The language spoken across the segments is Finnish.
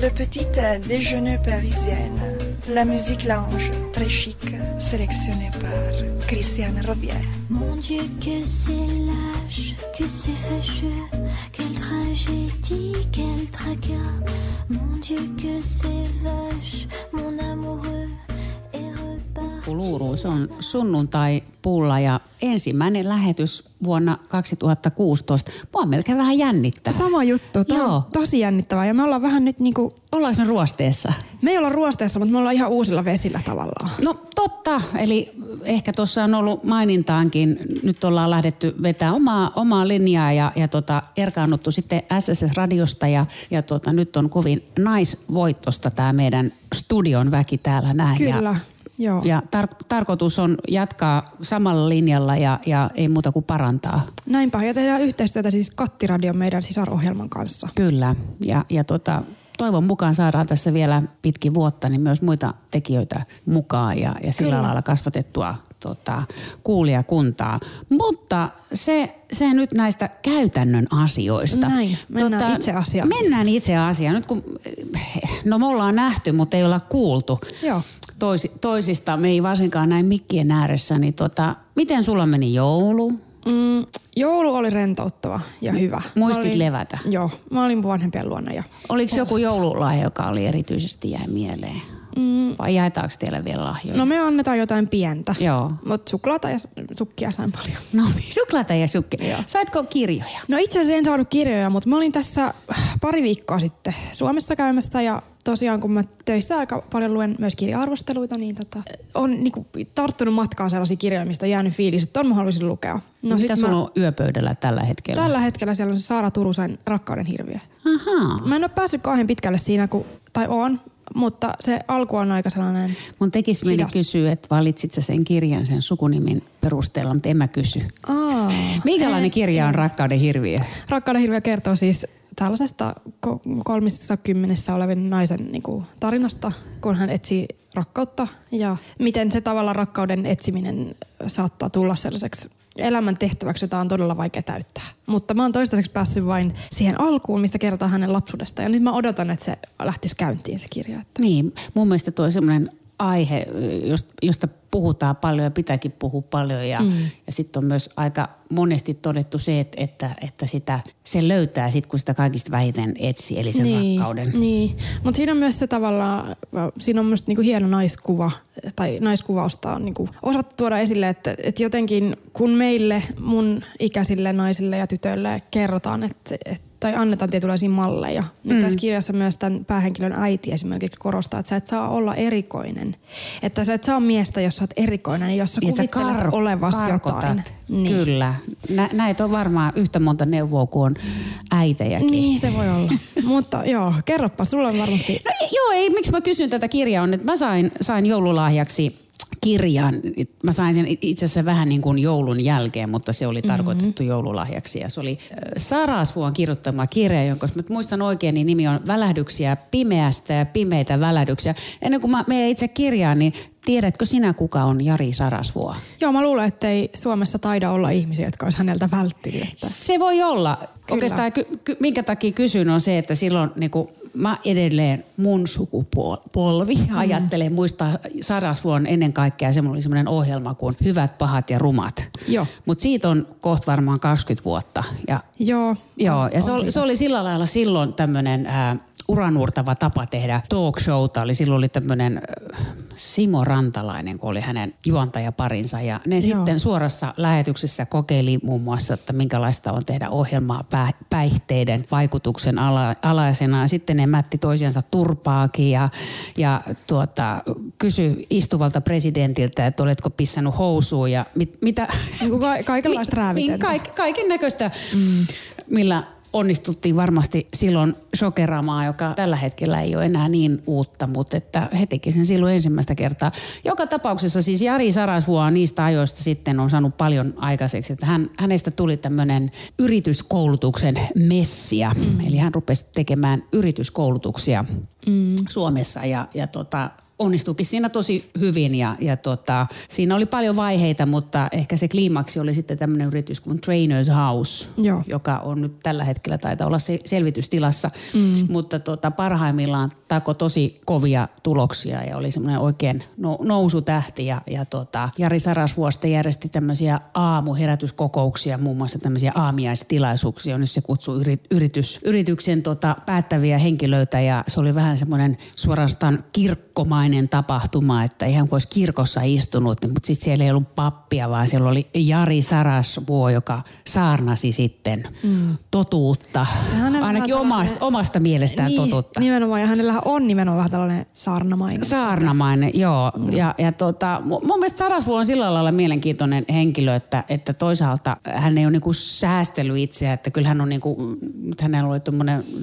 Le petit euh, déjeuner parisienne. La musique lounge, très chic, sélectionnée par Christiane Robier. Mon Dieu, que c'est lâche, que c'est fâcheux, quelle tragédie, quel tracas. Mon Dieu, que c'est vache, mon est Luuru, se on sunnuntai-pulla ja ensimmäinen lähetys vuonna 2016. Mua melkein vähän jännittää. Sama juttu. Tämä Joo. on tosi jännittävää. Ja me ollaan vähän nyt niinku, Ollaanko me ruosteessa? me ei olla ruosteessa, mutta me ollaan ihan uusilla vesillä tavallaan. No totta, eli ehkä tuossa on ollut mainintaankin. Nyt ollaan lähdetty vetää omaa, omaa linjaa ja, ja tota, erkaannuttu sitten SSS-radiosta ja, ja tota, nyt on kovin naisvoittosta tämä meidän studion väki täällä näin. Kyllä, Ja, joo. ja tar- tarkoitus on jatkaa samalla linjalla ja, ja ei muuta kuin parantaa. Näinpä. Ja tehdään yhteistyötä siis Kattiradion meidän sisarohjelman kanssa. Kyllä, ja, ja tota, toivon mukaan saadaan tässä vielä pitkin vuotta niin myös muita tekijöitä mukaan ja, ja sillä Kyllä. lailla kasvatettua tota, kuulijakuntaa. Mutta se, se nyt näistä käytännön asioista. Näin, mennään itse asiaan. Mennään itse asiaan. Nyt kun, no me ollaan nähty, mutta ei olla kuultu Joo. Toisi, toisista. Me ei varsinkaan näin mikkien ääressä. Niin tota, miten sulla meni joulu? Mm, joulu oli rentouttava ja hyvä. Muistit Mä olin, levätä? Joo, mä olin vanhempien luona ja Oliko joku joululahja, joka oli erityisesti jäi mieleen? Mm. Vai jaetaanko teille vielä lahjoja? No me annetaan jotain pientä. Joo. Mutta suklaata ja sukkia sain paljon. No niin, suklaata ja sukki. Saitko kirjoja? No itse asiassa en saanut kirjoja, mutta mä olin tässä pari viikkoa sitten Suomessa käymässä ja tosiaan kun mä töissä aika paljon luen myös kirja-arvosteluita, niin tota, on niinku tarttunut matkaan sellaisia kirjoja, mistä on jäänyt fiilis, että on mä haluaisin lukea. No No Mitä sulla mä, on yöpöydällä tällä hetkellä? tällä hetkellä siellä on se Saara Turusen Rakkauden hirviö. Ahaa. Mä en ole päässyt kauhean pitkälle siinä, kun, tai on, mutta se alku on aika sellainen... Mun tekisi mieli kysyä, että valitsit sä sen kirjan sen sukunimin perusteella, mutta en mä kysy. Aa, Minkälainen kirja on Rakkauden hirviö? Rakkauden hirviö kertoo siis tällaisesta ko- kolmissa kymmenissä olevan naisen niin kuin, tarinasta, kun hän etsii rakkautta ja miten se tavalla rakkauden etsiminen saattaa tulla sellaiseksi elämän tehtäväksi, jota on todella vaikea täyttää. Mutta mä oon toistaiseksi päässyt vain siihen alkuun, missä kerrotaan hänen lapsuudesta. Ja nyt mä odotan, että se lähtisi käyntiin se kirja. Että Niin, mun mielestä tuo semmoinen aihe, josta, puhutaan paljon ja pitääkin puhua paljon. Ja, mm. ja sitten on myös aika monesti todettu se, että, että, että sitä, se löytää sitten, kun sitä kaikista vähiten etsii, eli sen niin, rakkauden. Niin, mutta siinä on myös se tavallaan, siinä on myös niinku hieno naiskuva, tai naiskuvausta on niinku osattu tuoda esille, että, että jotenkin kun meille, mun ikäisille naisille ja tytöille kerrotaan, että, että tai annetaan tietynlaisia malleja. Nyt Mm. tässä kirjassa myös tämän päähenkilön äiti esimerkiksi korostaa, että sä et saa olla erikoinen. Että sä et saa miestä, jos sä oot erikoinen, jos sä Niin, että sä kuvittelet kar- olevasi karkotat. jotain. Niin. Kyllä. Nä, näitä on varmaan yhtä monta neuvoa kuin on äitejäkin. Niin, se voi olla. Mutta joo, kerropa, sulla on varmasti... No joo, ei, miksi mä kysyn tätä kirjaa on, että mä sain, sain joululahjaksi kirjan. Mä sain sen itse asiassa vähän niin kuin joulun jälkeen, mutta se oli tarkoitettu joululahjaksi. Ja se oli Sarasvuon kirjoittama kirja, jonka jos mä muistan oikein, niin nimi on Välähdyksiä pimeästä ja pimeitä välähdyksiä. Ennen kuin mä menen itse kirjaan, niin tiedätkö sinä kuka on Jari Sarasvuo? Joo, mä luulen, että ei Suomessa taida olla ihmisiä, jotka olisi häneltä välttynyt. Että... Se voi olla. Oikeastaan ky- ky- minkä takia kysyn on se, että silloin niin kuin, mä edelleen mun sukupolvi mm. ajattelee muistaa Sarasvuon ennen kaikkea semmoinen oli semmoinen ohjelma kuin Hyvät, pahat ja rumat. Joo. Mutta siitä on kohta varmaan 20 vuotta. Ja, Joo. joo, on- ja se on oli, siitä. se oli sillä lailla silloin tämmöinen uranuurtava tapa tehdä talk showta. Oli, silloin oli tämmöinen Simo Rantalainen, kun oli hänen juontajaparinsa. Ja ne Joo. sitten suorassa lähetyksessä kokeili muun muassa, että minkälaista on tehdä ohjelmaa pä- päihteiden vaikutuksen ala- alaisena. Ja sitten ne mätti toisiansa turpaakin ja, ja tuota, kysy istuvalta presidentiltä, että oletko pissannut housuun ja mit, mitä... Niin kuin ka- kaikenlaista Mi- räävitöntä. Niin, kaik, kaiken näköistä, mm. millä onnistuttiin varmasti silloin shokeraamaan, joka tällä hetkellä ei ole enää niin uutta, mutta että he teki sen silloin ensimmäistä kertaa. Joka tapauksessa siis Jari Sarasvuo niistä ajoista sitten on saanut paljon aikaiseksi, että hän, hänestä tuli tämmöinen yrityskoulutuksen messia, mm. eli hän rupesi tekemään yrityskoulutuksia mm. Suomessa ja, ja tota, onnistuikin siinä tosi hyvin ja, ja tota, siinä oli paljon vaiheita, mutta ehkä se kliimaksi oli sitten tämmöinen yritys kuin Trainers House, Joo. joka on nyt tällä hetkellä taitaa olla se selvitystilassa, mm. mutta tota, parhaimmillaan tako tosi kovia tuloksia ja oli semmoinen oikein no, nousutähti ja, ja tota, Jari Sarasvuosta järjesti tämmöisiä aamuherätyskokouksia, muun muassa tämmöisiä aamiaistilaisuuksia, jonne se kutsui yrit, yritys, yrityksen tota, päättäviä henkilöitä ja se oli vähän semmoinen suorastaan kirkkomainen tapahtuma, että ihan kuin olisi kirkossa istunut, niin, mutta sitten siellä ei ollut pappia, vaan siellä oli Jari Sarasvuo, joka saarnasi sitten mm. totuutta, hänellä ainakin omasta, omasta mielestään niin, totuutta. Nimenomaan, ja hänellähän on nimenomaan vähän tällainen saarnamainen. Saarnamainen, joo. Mm. Ja, ja tota, mu- mun mielestä Sarasvuo on sillä lailla mielenkiintoinen henkilö, että, että toisaalta hän ei ole niinku säästellyt itseä, että kyllä hän on niinku, hänellä oli,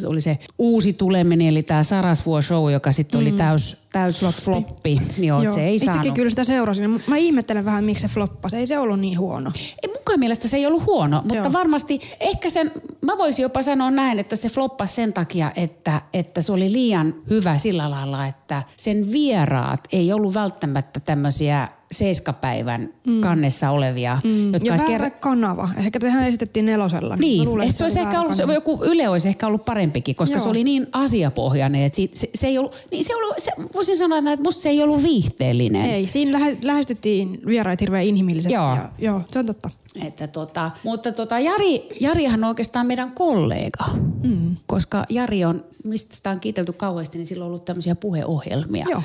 oli se uusi tuleminen, eli tämä Sarasvuo show, joka sitten oli täys, täys floppi. Joo, Joo. se ei Itsekin saanut. kyllä sitä seurasin. Mä ihmettelen vähän, miksi se floppasi. Ei se ollut niin huono. Ei munkaan mielestä se ei ollut huono, mutta Joo. varmasti ehkä sen, mä voisin jopa sanoa näin, että se floppasi sen takia, että, että se oli liian hyvä sillä lailla, että sen vieraat ei ollut välttämättä tämmöisiä seiskapäivän mm. kannessa olevia, mm. jotka Ja väärä kerran... kanava. Ehkä tehän esitettiin nelosella. Niin, mä luulen, että se olisi oli ehkä ollut, se, kanava. joku Yle olisi ehkä ollut parempikin, koska Joo. se oli niin asiapohjainen, että siitä, se, se ei ollut, niin se, ollut, se, voisin sanoa, että musta se ei ollut viihteellinen. Ei, siinä lähe, lähestyttiin vieraita hirveän inhimillisesti. Joo. Ja, joo, se on totta. Että tota, mutta tota, Jari, Jarihan on oikeastaan meidän kollega, mm. koska Jari on, mistä sitä on kiitelty kauheasti, niin sillä on ollut tämmöisiä puheohjelmia. Joo.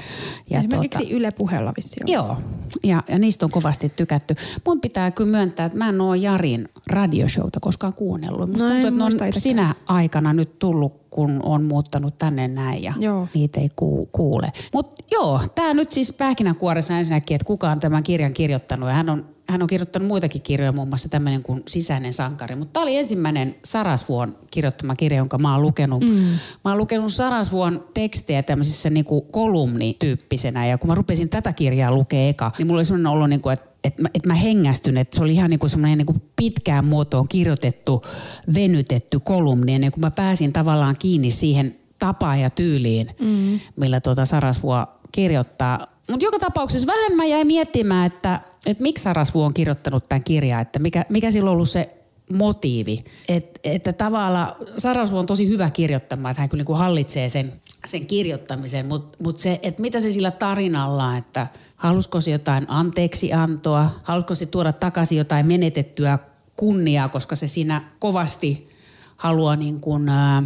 Ja Esimerkiksi tota, Yle puheella vissi on. Joo, ja, ja niistä on kovasti tykätty. Mun pitää kyllä myöntää, että mä en ole Jarin radioshowta koskaan kuunnellut. Musta No tuntuu, että ne on sinä aikana nyt tullut, kun on muuttanut tänne näin ja Joo. niitä ei ku, kuule. Mutta joo, tämä nyt siis pähkinänkuoressa ensinnäkin, että kuka on tämän kirjan kirjoittanut. Ja hän on, hän on kirjoittanut muitakin kirjoja, muun muassa tämmöinen kuin Sisäinen sankari. Mutta tämä oli ensimmäinen Sarasvuon kirjoittama kirja, jonka mä oon lukenut. Mm. Mä oon lukenut Sarasvuon tekstejä tämmöisissä niinku kolumnityyppisenä. Ja kun mä rupesin tätä kirjaa lukea eka, niin mulla oli sellainen olo, niinku, että että mä, et mä hengästyn, että se oli ihan niinku semmoinen niinku pitkään muotoon kirjoitettu, venytetty kolumni, ennen kuin mä pääsin tavallaan kiinni siihen tapaan ja tyyliin, mm. millä tuota Sarasvuo kirjoittaa. Mutta joka tapauksessa vähän mä jäin miettimään, että, että miksi Sarasvuo on kirjoittanut tämän kirjan, että mikä, mikä sillä on ollut se motiivi. Et, että tavallaan Sarasvuo on tosi hyvä kirjoittamaan, että hän kyllä niin kuin hallitsee sen, sen kirjoittamisen, mutta mut se, että mitä se sillä tarinalla, että halusiko se jotain anteeksiantoa, halusiko se tuoda takaisin jotain menetettyä kunniaa, koska se siinä kovasti haluaa niin kuin, ää,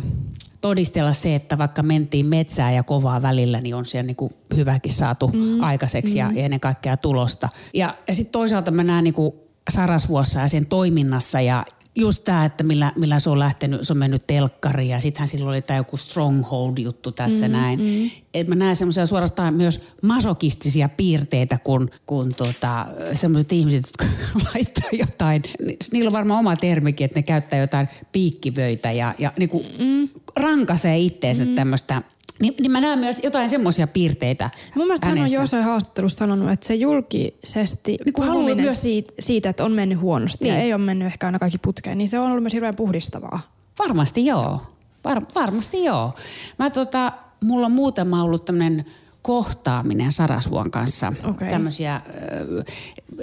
todistella se, että vaikka mentiin metsää ja kovaa välillä, niin on siellä niin kuin hyväkin saatu mm. aikaiseksi ja, ja ennen kaikkea tulosta. Ja, ja sitten toisaalta mä näen niin kuin Sarasvuossa ja sen toiminnassa ja just tämä, että millä, millä se on lähtenyt, se on mennyt telkkariin ja sittenhän silloin oli tämä joku stronghold-juttu tässä mm, näin. Mm. Et mä näen semmoisia suorastaan myös masokistisia piirteitä, kun, kun tota, semmoiset ihmiset, jotka laittaa jotain, ni- niillä on varmaan oma termikin, että ne käyttää jotain piikkivöitä ja, ja niinku mm. rankasee itteensä mm. tämmöistä niin, niin mä näen myös jotain semmoisia piirteitä Mun mielestä hän on hänessä. jossain haastattelussa sanonut, että se julkisesti Niin puhuminen myös- siitä, siitä, että on mennyt huonosti Niin. ja ei ole mennyt ehkä aina kaikki putkeen, niin se on ollut myös hirveän puhdistavaa. Varmasti joo. Var, varmasti joo. Mä tota, mulla on muutama ollut tämmöinen kohtaaminen Sarasvuon kanssa. Okei. Tämmöisiä,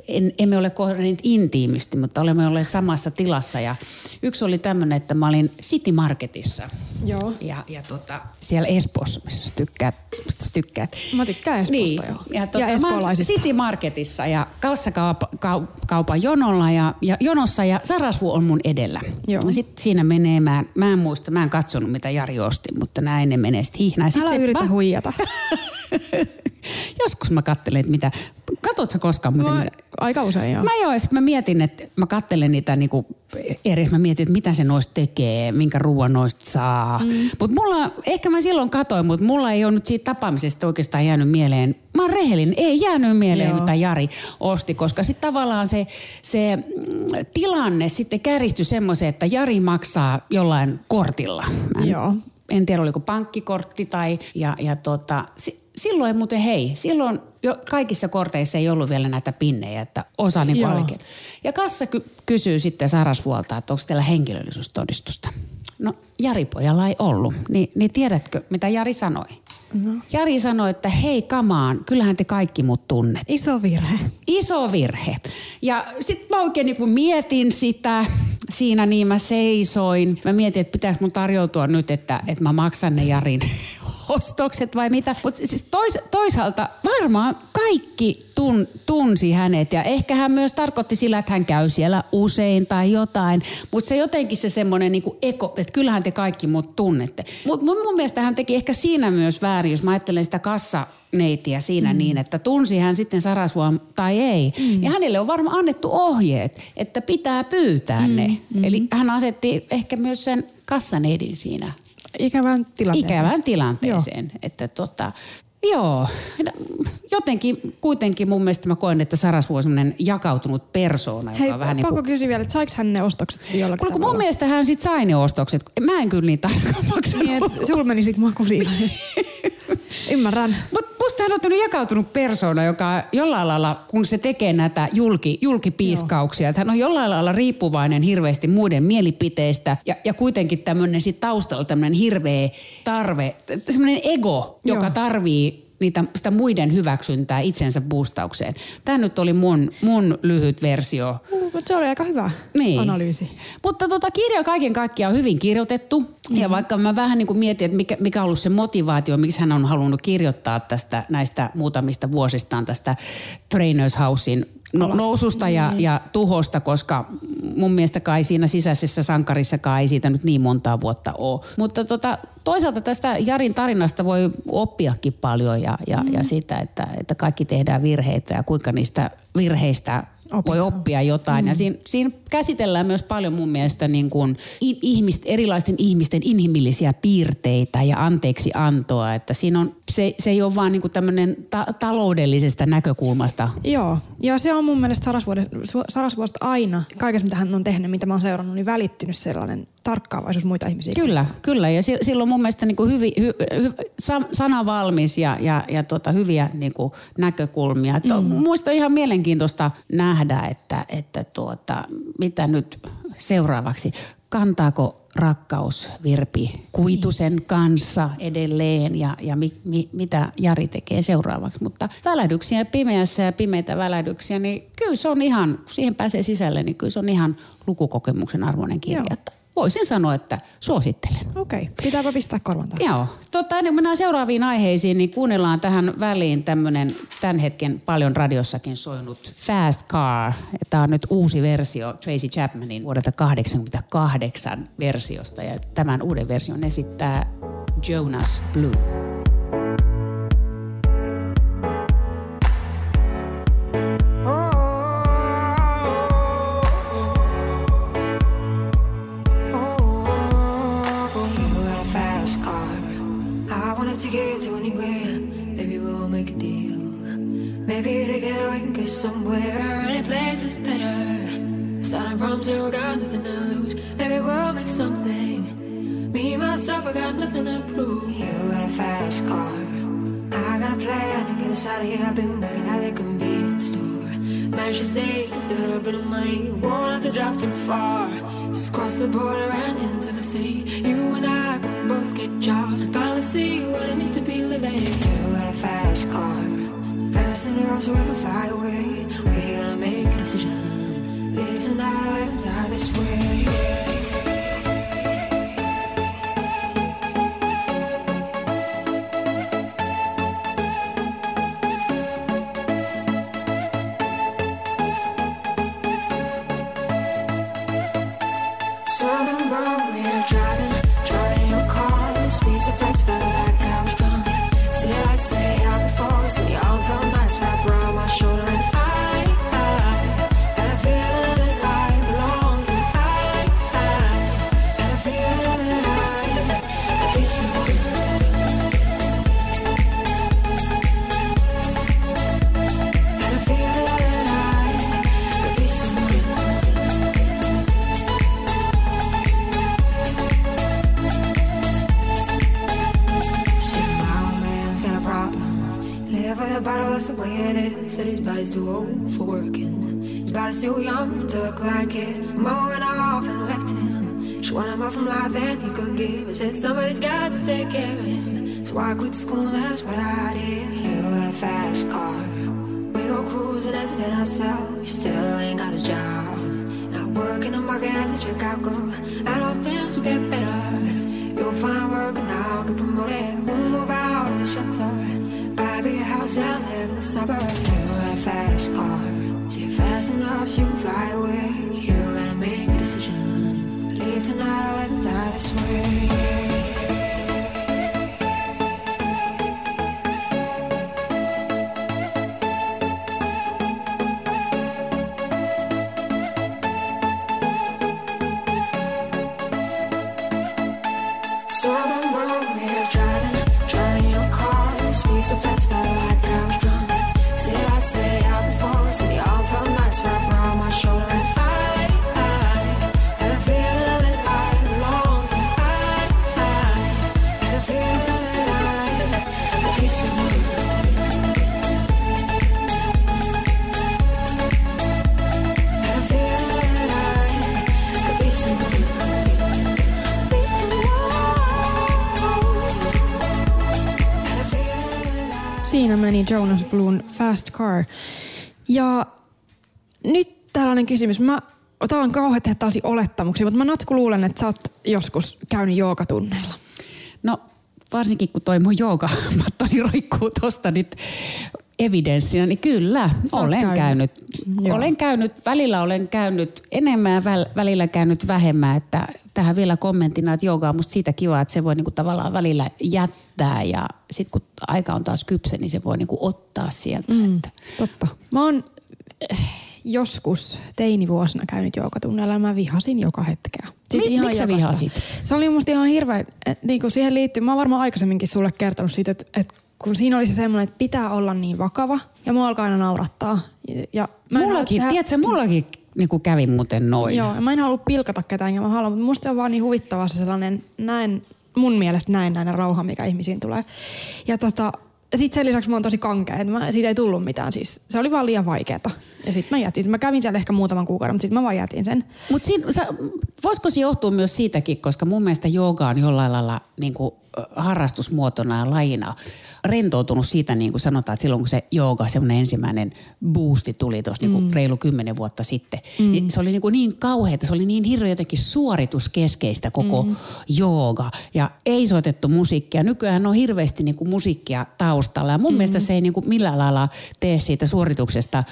en, emme ole kohdanneet intiimisti, mutta olemme olleet samassa tilassa. Ja yksi oli tämmöinen, että mä olin City Marketissa. Joo. Ja, ja tota, siellä Espoossa, missä sä tykkäät. Mistä sä tykkäät. Mä tykkään Espoosta, niin. joo. Ja, tota, Ja espoolaisista. City Marketissa ja kassakaupan jonolla ja, ja jonossa ja Sarasvu on mun edellä. Joo. Ja Sitten siinä menee, mä en, mä en muista, mä en katsonut mitä Jari osti, mutta näin ne menee sitten hihnaa. Sit Älä yritä va- huijata. Joskus mä kattelen, että mitä, katot sä koskaan muuten Mä, mitä? aika usein joo. Mä joo, ja sit mä mietin, että mä kattelen niitä niinku eri, mä mietin, että mitä se noista tekee, minkä ruoan noista saa. Mm. Mutta mulla, ehkä mä silloin katoin, mutta mulla ei ole nyt siitä tapaamisesta oikeastaan jäänyt mieleen. Mä oon rehellinen, ei jäänyt mieleen, Joo. mitä Jari osti, koska sitten tavallaan se, se mm, tilanne sitten käristyi semmoiseen, että Jari maksaa jollain kortilla. Mä en, Joo. En tiedä oliko pankkikortti tai ja, ja tota, si, silloin muuten hei, silloin jo kaikissa korteissa ei ollut vielä näitä pinnejä, että osa niin oikein. Ja kassa ky- kysyy sitten Sarasvuolta, että onko teillä henkilöllisyystodistusta. No Jari pojalla ei ollut, niin, niin tiedätkö mitä Jari sanoi? No. Jari sanoi, että hei kamaan, kyllähän te kaikki mut tunnet. Iso virhe. Iso virhe. Ja sitten mä oikein niin mietin sitä, siinä niin mä seisoin. Mä mietin, että pitäisi mun tarjoutua nyt, että, että mä maksan ne Jarin ostokset vai mitä. Mutta siis tois, toisaalta varmaan kaikki tun, tunsi hänet ja ehkä hän myös tarkoitti sillä, että hän käy siellä usein tai jotain. Mutta se jotenkin se semmoinen niinku eko, että kyllähän te kaikki mut tunnette. Mutta mun, mun mielestä hän teki ehkä siinä myös väärin, jos mä ajattelen sitä kassa neitiä siinä mm. niin, että tunsi hän sitten Sarasvuon tai ei. Mm. Ja hänelle on varmaan annettu ohjeet, että pitää pyytää mm. ne. Mm. Eli hän asetti ehkä myös sen kassaneidin siinä ikävään tilanteeseen. Ikävään tilanteeseen. Joo. Että tota, Joo, jotenkin kuitenkin mun mielestä mä koen, että Sarasvu on semmoinen jakautunut persoona, joka Hei, on vähän niin kuin... kysyä vielä, että saiko hän ne ostokset sitten jollakin Kuule, mun mielestä hän sitten sai ne ostokset. Mä en kyllä niin tarkkaan maksanut. Niin, sulla meni sitten maku siinä. Ymmärrän. Mut musta hän on jakautunut persoona, joka jollain lailla, kun se tekee näitä julki, julkipiiskauksia, että hän on jollain lailla riippuvainen hirveästi muiden mielipiteistä ja, ja kuitenkin tämmöinen sit taustalla tämmöinen hirveä tarve, semmoinen ego, joka Joo. tarvii niitä, sitä muiden hyväksyntää itsensä boostaukseen. Tämä nyt oli mun, mun lyhyt versio. Mutta se oli aika hyvä niin. analyysi. Mutta tota, kirja kaiken kaikkiaan on hyvin kirjoitettu. Mm-hmm. Ja vaikka mä vähän niin kuin mietin, että mikä, mikä on ollut se motivaatio, miksi hän on halunnut kirjoittaa tästä näistä muutamista vuosistaan tästä Trainers Housein no, noususta ja, niin. ja tuhosta, koska mun mielestä kai siinä sisäisessä sankarissa ei siitä nyt niin montaa vuotta ole. Mutta tota, toisaalta tästä Jarin tarinasta voi oppiakin paljon ja, ja, mm. ja siitä, että, että kaikki tehdään virheitä ja kuinka niistä virheistä Opitaan. voi oppia jotain. Mm. Ja siinä, siinä käsitellään myös paljon mun mielestä niin kuin ihmist, erilaisten ihmisten inhimillisiä piirteitä ja anteeksi antoa. Että siinä on, se, se ei ole vaan niin kuin tämmöinen ta- taloudellisesta näkökulmasta. Joo, ja se on mun mielestä Sarasvuosta aina, kaikessa mitä hän on tehnyt, mitä mä oon seurannut, niin välittynyt sellainen tarkkaavaisuus muita ihmisiä. Kyllä, kyllä. Ja silloin mun mielestä niin kuin hyvi, hy, hy, sana valmis ja, ja, ja tuota, hyviä niin kuin näkökulmia. Mm. Muista ihan mielenkiintoista nähdä, että, että tuota, mitä nyt seuraavaksi. Kantaako rakkaus Virpi Kuitusen kanssa edelleen ja, ja mi, mi, mitä Jari tekee seuraavaksi. Mutta välähdyksiä pimeässä ja pimeitä välähdyksiä, niin kyllä se on ihan, siihen pääsee sisälle, niin kyllä se on ihan lukukokemuksen arvoinen kirja. Joo voisin sanoa, että suosittelen. Okei, okay. pitääpä pistää korvantaa. Joo. Tota, ennen kuin mennään seuraaviin aiheisiin, niin kuunnellaan tähän väliin tämmöinen tämän hetken paljon radiossakin soinut Fast Car. Tämä on nyt uusi versio Tracy Chapmanin vuodelta 88 versiosta ja tämän uuden version esittää Jonas Blue. Somewhere. Any place is better. Starting from zero, got nothing to lose. Maybe we'll make something. Me, myself, I got nothing to prove. You got a fast car. I got a plan to get us out of here. I've been working at the convenience store. Managed to save just a little bit of money. Won't have to drive too far. Just cross the border and into the city. You night, die this way. said somebody's got to take care of him. So I quit school that's what I did. You got a fast car. We go cruising and then ourselves. You still ain't got a job. Not working the market as a checkout girl. I don't things will get better. You'll find work now, get promoted. We'll move out of the shelter. Buy a bigger house and live in the suburbs. You got a fast car. See, fast enough, you can fly away. You gotta make a decision. Leave tonight, I'll let die this way. Jonas Bluun Fast Car. Ja nyt tällainen kysymys. Mä, tää on kauhean tehdä tällaisia olettamuksia, mutta mä Natsku luulen, että sä oot joskus käynyt joogatunneilla. No varsinkin kun toi mun joogamattoni roikkuu tosta nyt evidenssinä, niin kyllä, Sä olen käynyt. käynyt. Joo. Olen käynyt, välillä olen käynyt enemmän ja väl- välillä käynyt vähemmän. Että tähän vielä kommenttina, että jooga on musta siitä kiva, että se voi niinku tavallaan välillä jättää ja sitten kun aika on taas kypsä, niin se voi niinku ottaa sieltä. Mm. Että. Totta. Mä oon eh, joskus teinivuosina käynyt joogatunneilla ja mä vihasin joka hetkeä. Mi- miksi sä jokaista. vihasit? Se oli musta ihan hirveän, niin kuin siihen liittyy, mä oon varmaan aikaisemminkin sulle kertonut siitä, että, että kun siinä oli se semmoinen, että pitää olla niin vakava ja mua alkaa aina naurattaa. Ja, ja mä Mullakin, tehdä- tiedätkö, mullakin niinku kävi muuten noin. Joo, ja mä en halua pilkata ketään, ja mä haluan, mutta musta se on vaan niin huvittavaa se sellainen näin, mun mielestä näin näinen rauha, mikä ihmisiin tulee. Ja tota, sit sen lisäksi mä oon tosi kankea, että mä, siitä ei tullut mitään siis. Se oli vaan liian vaikeeta. Ja sit mä jätin. Mä kävin siellä ehkä muutaman kuukauden, mutta sit mä vaan jätin sen. Mutta voisiko se johtua myös siitäkin, koska mun mielestä jooga on jollain lailla niin kuin, harrastusmuotona ja lajina rentoutunut siitä, niin kuin sanotaan, että silloin kun se jooga, semmoinen ensimmäinen boosti tuli tuossa niin mm. reilu kymmenen vuotta sitten, mm. niin se oli niin, kuin niin kauheata, se oli niin hirveän jotenkin suorituskeskeistä koko mm. jooga ja ei soitettu musiikkia. Nykyään on hirveästi niin kuin musiikkia taustalla ja mun mm. mielestä se ei niin kuin millään lailla tee siitä suorituksesta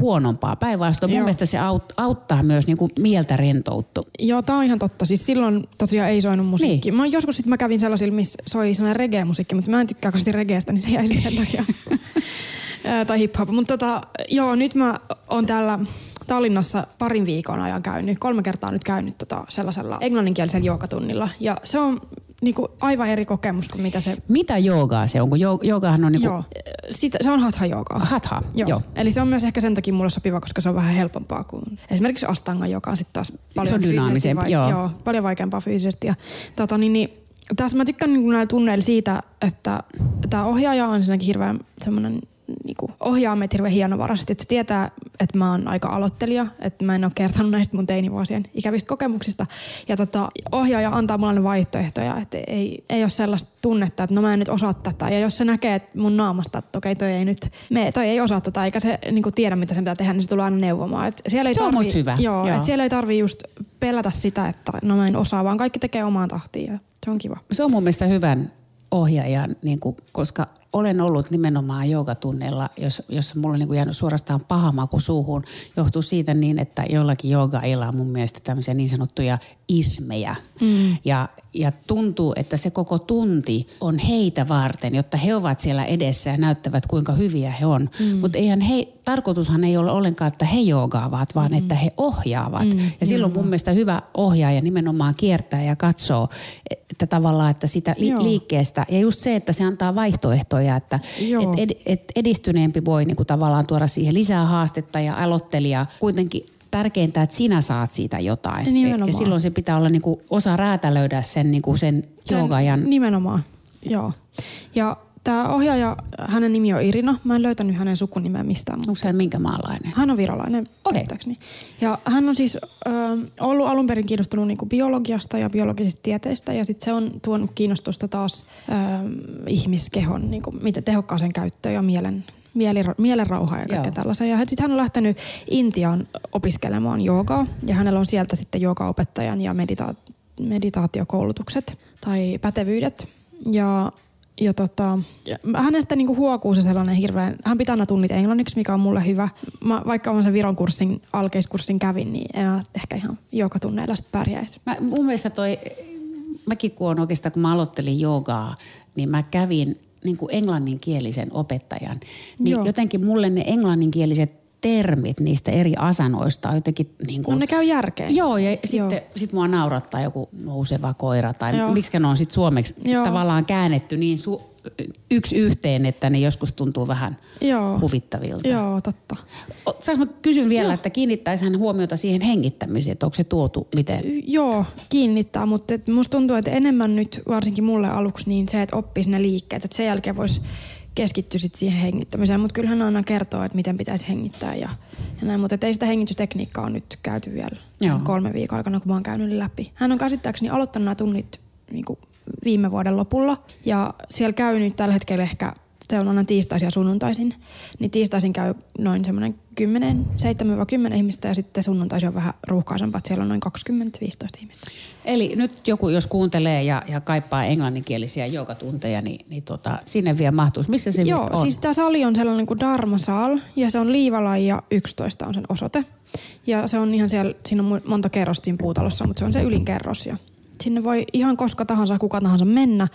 huonompaa. Päinvastoin mun mielestä se aut, auttaa myös niin kuin mieltä rentouttu. Joo, tää on ihan totta. Siis silloin tosiaan ei soinut musiikki. Niin. Mä joskus sit mä kävin sellaisilla, missä soi sellainen reggae-musiikki, mutta mä en tykkää kauheasti reggaestä, niin se jäi sitten sen takia. Tai hip-hop. Mutta tota, joo, nyt mä oon täällä Tallinnassa parin viikon ajan käynyt, kolme kertaa nyt käynyt tota sellaisella englanninkielisellä joogatunnilla. Ja se on niinku aivan eri kokemus kuin mitä se... Mitä joogaa se on? Kun jo- joogahan on niinku Joo, sitä, se on hatha joogaa. hatha. Joo. Joo. Eli se on myös ehkä sen takia mulle sopiva, koska se on vähän helpompaa kuin esimerkiksi astanga, joka on sitten taas paljon Se on dynaamisempi, joo. joo. paljon vaikeampaa fyysisesti. Ja, tota, niin, niin, tässä mä tykkään niin näillä tunneilla siitä, että tämä ohjaaja on ensinnäkin hirveän semmoinen niinku, ohjaa meitä hirveän hienovaraisesti, että se tietää, että mä oon aika aloittelija, että mä en ole kertonut näistä mun teinivuosien ikävistä kokemuksista. Ja tota, ohjaaja antaa mulle ne vaihtoehtoja, että ei, ei ole sellaista tunnetta, että no mä en nyt osaa tätä. Ja jos se näkee että mun naamasta, että okei toi ei nyt, me, toi ei osaa tätä, eikä se niinku, tiedä mitä sen pitää tehdä, niin se tulee aina neuvomaan. Et siellä ei Se on tarvi, musta hyvä, Joo, joo. Et siellä ei tarvi just pelätä sitä, että no mä en osaa, vaan kaikki tekee omaan tahtiin se on kiva. Se on mun mielestä hyvän ohjaajan, niin kuin, koska olen ollut nimenomaan joogatunneilla, jos, jossa mulla on niin jäänyt suorastaan paha maku suuhun. Johtuu siitä niin, että jollakin joogailla on mun mielestä tämmöisiä niin sanottuja ismejä. Mm. Ja, ja tuntuu, että se koko tunti on heitä varten, jotta he ovat siellä edessä ja näyttävät kuinka hyviä he on. Mm. Mutta eihän he, tarkoitushan ei ole ollenkaan, että he joogaavat, vaan mm. että he ohjaavat. Mm. Ja silloin mun mielestä hyvä ohjaaja nimenomaan kiertää ja katsoo, että tavallaan, että sitä li- Joo. liikkeestä, ja just se, että se antaa vaihtoehtoja, että et ed, et edistyneempi voi niinku tavallaan tuoda siihen lisää haastetta ja aloittelija kuitenkin tärkeintä, että sinä saat siitä jotain. Nimenomaan. Ja silloin se pitää olla niinku osa räätälöidä sen, niinku sen joogajan. Nimenomaan, joo. Ja tämä ohjaaja, hänen nimi on Irina. Mä en löytänyt hänen sukunimeä mistään. Onko hän minkä maalainen? Hän on virolainen, Okei. okay. Ja hän on siis ö, ollut alun perin kiinnostunut niinku biologiasta ja biologisista tieteistä ja sitten se on tuonut kiinnostusta taas ö, ihmiskehon niinku, miten tehokkaaseen käyttöön ja mielen, mielira- mielenrauhaan ja kaikkea Joo. tällaisen. Ja sitten hän on lähtenyt Intiaan opiskelemaan joogaa ja hänellä on sieltä sitten joogaopettajan ja medita- meditaatiokoulutukset tai pätevyydet. Ja ja tota, hänestä niinku huokuu se sellainen hirveän, hän pitää nämä tunnit englanniksi, mikä on mulle hyvä. Mä, vaikka mä sen Viron kurssin, alkeiskurssin kävin, niin en mä ehkä ihan joka tunneilla sit pärjäisi. Mä, mun mielestä toi, mäkin kun on oikeastaan, kun mä aloittelin joogaa, niin mä kävin niin kuin englanninkielisen opettajan. Niin Joo. jotenkin mulle ne englanninkieliset termit niistä eri asanoista on jotenkin niin kuin... No ne käy järkeen. Joo, ja Joo. sitten sit mua naurattaa joku nouseva koira tai Joo. miksi ne on sitten suomeksi Joo. tavallaan käännetty niin su- yksi yhteen, että ne joskus tuntuu vähän Joo. huvittavilta. Joo, totta. Saanko mä kysyn vielä, että kiinnittäisi hän huomiota siihen hengittämiseen, että onko se tuotu miten? Joo, kiinnittää, mutta et musta tuntuu, että enemmän nyt varsinkin mulle aluksi niin se, että oppisi ne liikkeet, että sen jälkeen voisi keskittyä sit siihen hengittämiseen, mutta kyllähän aina kertoo, että miten pitäisi hengittää ja, ja näin, mutta ei sitä hengitystekniikkaa on nyt käyty vielä Joo. kolmen viikon aikana, kun mä oon käynyt läpi. Hän on käsittääkseni aloittanut nämä tunnit niin viime vuoden lopulla ja siellä käy nyt tällä hetkellä ehkä se on aina tiistaisin ja sunnuntaisin, niin tiistaisin käy noin semmoinen 10, 7-10 ihmistä ja sitten sunnuntaisin on vähän ruuhkaisempaa, siellä on noin 20-15 ihmistä. Eli nyt joku, jos kuuntelee ja, ja kaipaa englanninkielisiä joogatunteja, niin, niin tota, sinne vielä mahtuisi. Missä se Joo, on? siis tämä sali on sellainen kuin Dharmasal ja se on Liivalai ja 11 on sen osoite. Ja se on ihan siellä, siinä on monta kerrosta siinä puutalossa, mutta se on se ylin kerros ja sinne voi ihan koska tahansa, kuka tahansa mennä.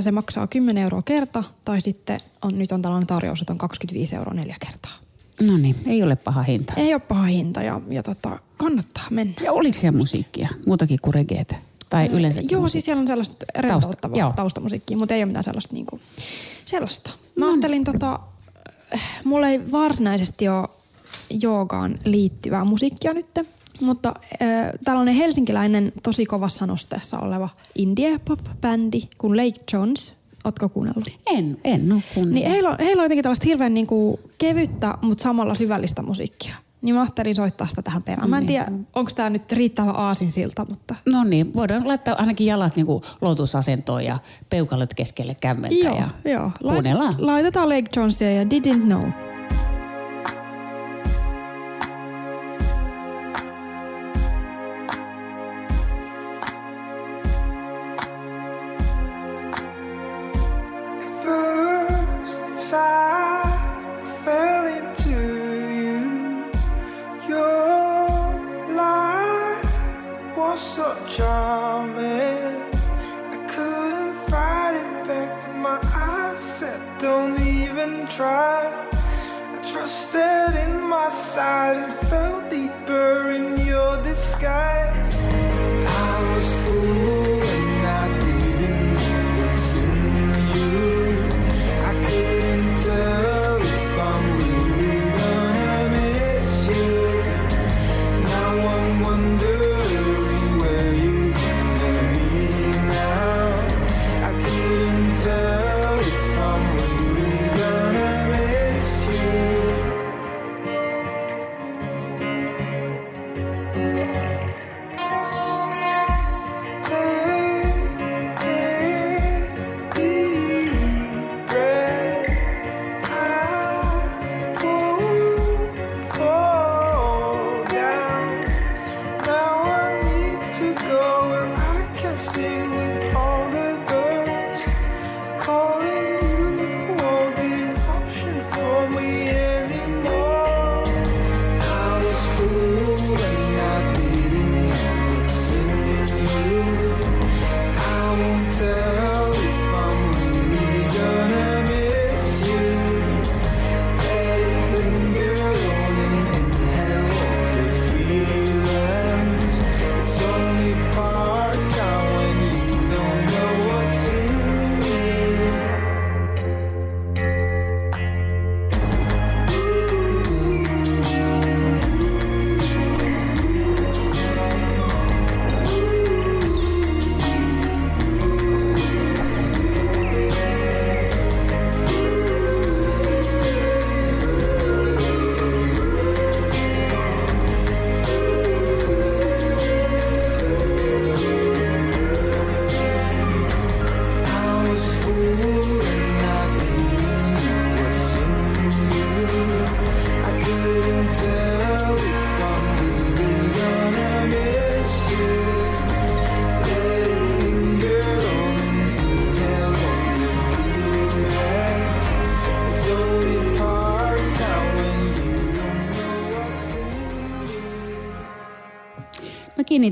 Se maksaa 10 euroa kerta tai sitten on, nyt on tällainen tarjous, että on 25 euroa neljä kertaa. No niin, ei ole paha hinta. Ei ole paha hinta ja, ja tota, kannattaa mennä. Ja oliko siellä musiikkia, muutakin kuin regeetä? Tai yleensä Joo, siis siellä on sellaista rentouttavaa. Tausta, taustamusiikkia, mutta ei ole mitään sellaista niinku, sellaista. Mä No ajattelin tota, mulla ei varsinaisesti ole joogaan liittyvää musiikkia nyt, mutta äh, tällainen helsinkiläinen tosi kovassa nosteessa oleva indie pop bändi kuin Lake Jones. Ootko kuunnellut? En, en ole kuunnellut. Niin heillä on, heillä on jotenkin tällaista hirveän niinku kevyttä, mutta samalla syvällistä musiikkia. Niin mä ajattelin soittaa sitä tähän perään. Mä en tiedä, onko tämä nyt riittävä aasinsilta, mutta No niin, voidaan laittaa ainakin jalat niinku lotusasentoon ja peukalot keskelle kämmentä Joo, ja joo. Kuunnellaan. Laitetaan Lake Jonesia ja Didn't Know. Charming. I couldn't fight it back, and my eyes said, "Don't even try." I trusted in my sight and felt deeper in your disguise.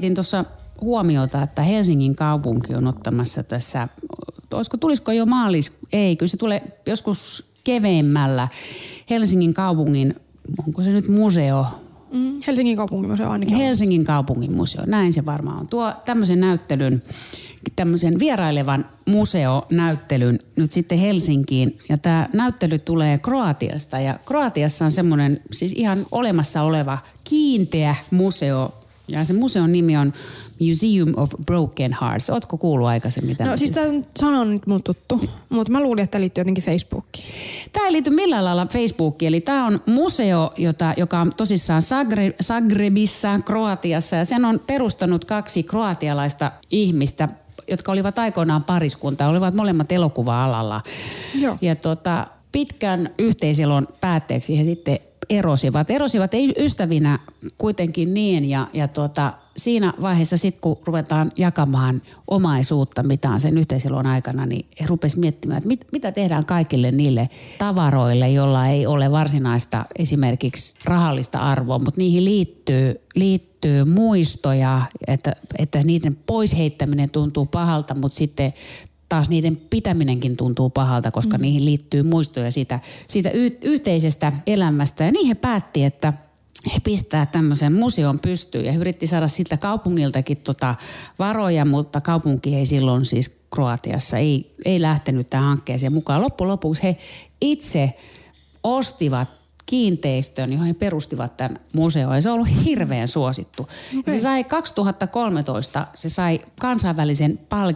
Kiinnitin tuossa huomiota, että Helsingin kaupunki on ottamassa tässä, olisiko, tulisiko jo maalis, ei, kyllä se tulee joskus keveemmällä Helsingin kaupungin, onko se nyt museo, Mm, Helsingin kaupunkimuseo ainakin. on. Helsingin kaupungin museo, näin se varmaan on. Tuo tämmöisen näyttelyn, tämmöisen vierailevan museonäyttelyn nyt sitten Helsinkiin. Ja tämä näyttely tulee Kroatiasta ja Kroatiassa on semmoinen siis ihan olemassa oleva kiinteä museo. Ja se museon nimi on Museum of Broken Hearts. Ootko kuullut aikaisemmin No tämmöisistä? siis tämä sana on nyt mulle tuttu, mutta mä luulin, että tämä liittyy jotenkin Facebookiin. Tämä ei liity millään lailla Facebookiin, eli tämä on museo, jota, joka on tosissaan Zagre, Zagrebissa, Kroatiassa, ja sen on perustanut kaksi kroatialaista ihmistä, jotka olivat aikoinaan pariskunta, olivat molemmat elokuva-alalla. Joo. Ja tota, pitkän yhteiselon päätteeksi he sitten erosivat. Erosivat ei ystävinä kuitenkin niin ja, ja tota, siinä vaiheessa sitten kun ruvetaan jakamaan omaisuutta, mitä on sen yhteiselon aikana, niin he rupesi miettimään, että mit, mitä tehdään kaikille niille tavaroille, joilla ei ole varsinaista esimerkiksi rahallista arvoa, mutta niihin liittyy, liittyy muistoja, että, että niiden pois heittäminen tuntuu pahalta, mutta sitten taas niiden pitäminenkin tuntuu pahalta, koska mm. niihin liittyy muistoja siitä, siitä y- yhteisestä elämästä. Ja niin he päätti, että he pistää tämmöisen museon pystyyn ja he yritti saada siltä kaupungiltakin tota varoja, mutta kaupunki ei silloin siis Kroatiassa ei, ei lähtenyt tähän hankkeeseen mukaan. Loppujen lopuksi he itse ostivat kiinteistön, johon he perustivat tämän museon. Ja se on ollut hirveän suosittu. Okay. Se sai 2013, se sai kansainvälisen pal-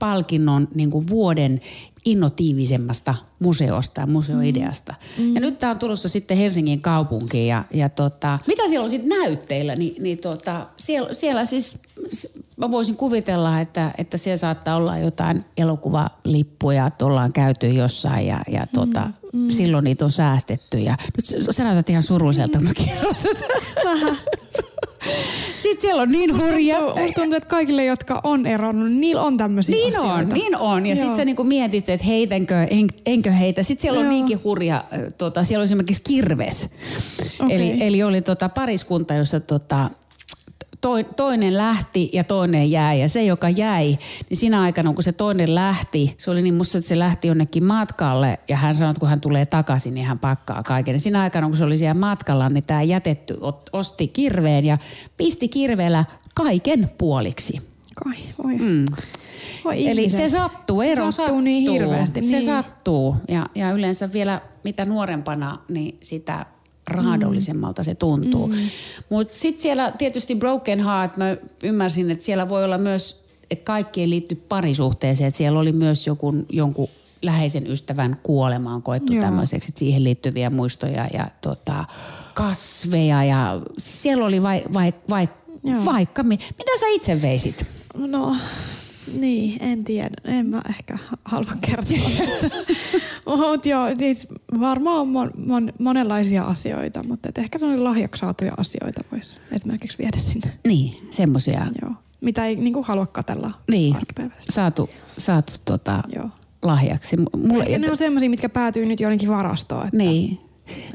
palkinnon niin kuin vuoden innotiivisemmasta museosta ja museoideasta. Mm. Ja nyt tämä on tulossa sitten Helsingin kaupunkiin ja, ja tota, mitä siellä on sitten näytteillä, niin, niin tota, siellä, siellä siis mä voisin kuvitella, että, että siellä saattaa olla jotain elokuvalippuja, että ollaan käyty jossain ja, ja tota, mm. silloin niitä on säästetty. Ja nyt sä- sä näytät ihan surulliselta, kun mä kirjoitan. Sitten siellä on niin hurja... Musta musta tuntuu, että kaikille, jotka on eronnut, niillä on tämmöisiä Niin asioita. on, niin on. Ja sitten sä niinku mietit, että heitänkö, en, enkö heitä. Sitten siellä on Joo. niinkin hurja, tota, siellä oli esimerkiksi kirves. Okei. Eli, eli oli tota pariskunta, jossa tota, toinen lähti ja toinen jäi. Ja se, joka jäi, niin siinä aikana, kun se toinen lähti, se oli niin musta, että se lähti jonnekin matkalle. Ja hän sanoi, että kun hän tulee takaisin, niin hän pakkaa kaiken. Ja siinä aikana, kun se oli siellä matkalla, niin tämä jätetty osti kirveen ja pisti kirveellä kaiken puoliksi. Kai, voi. Mm. voi Eli ihmiset. se sattuu, ero sattuu. niin hirveästi. Se niin. sattuu ja, ja yleensä vielä mitä nuorempana, niin sitä raadollisemmalta se tuntuu. Mm. Mutta sitten siellä tietysti Broken Heart, mä ymmärsin, että siellä voi olla myös, että kaikki ei liitty parisuhteeseen, että siellä oli myös joku, jonkun läheisen ystävän kuolemaan koettu Joo. tämmöiseksi, että siihen liittyviä muistoja ja tota, kasveja ja siis siellä oli vai, vai, vai, Joo. vaikka, mi- mitä sä itse veisit? No, niin, en tiedä. En mä ehkä halua kertoa. mutta joo, siis varmaan on mon, mon, monenlaisia asioita, mutta et ehkä sellainen lahjaksi saatuja asioita voisi esimerkiksi viedä sinne. Niin, semmoisia. Joo. Mitä ei niinku halua katella Niin, arkipäiväisesti. saatu, saatu tota, Joo. lahjaksi. M- Mulle, Ehkä ne on semmoisia, mitkä päätyy nyt jonnekin varastoon. Että niin.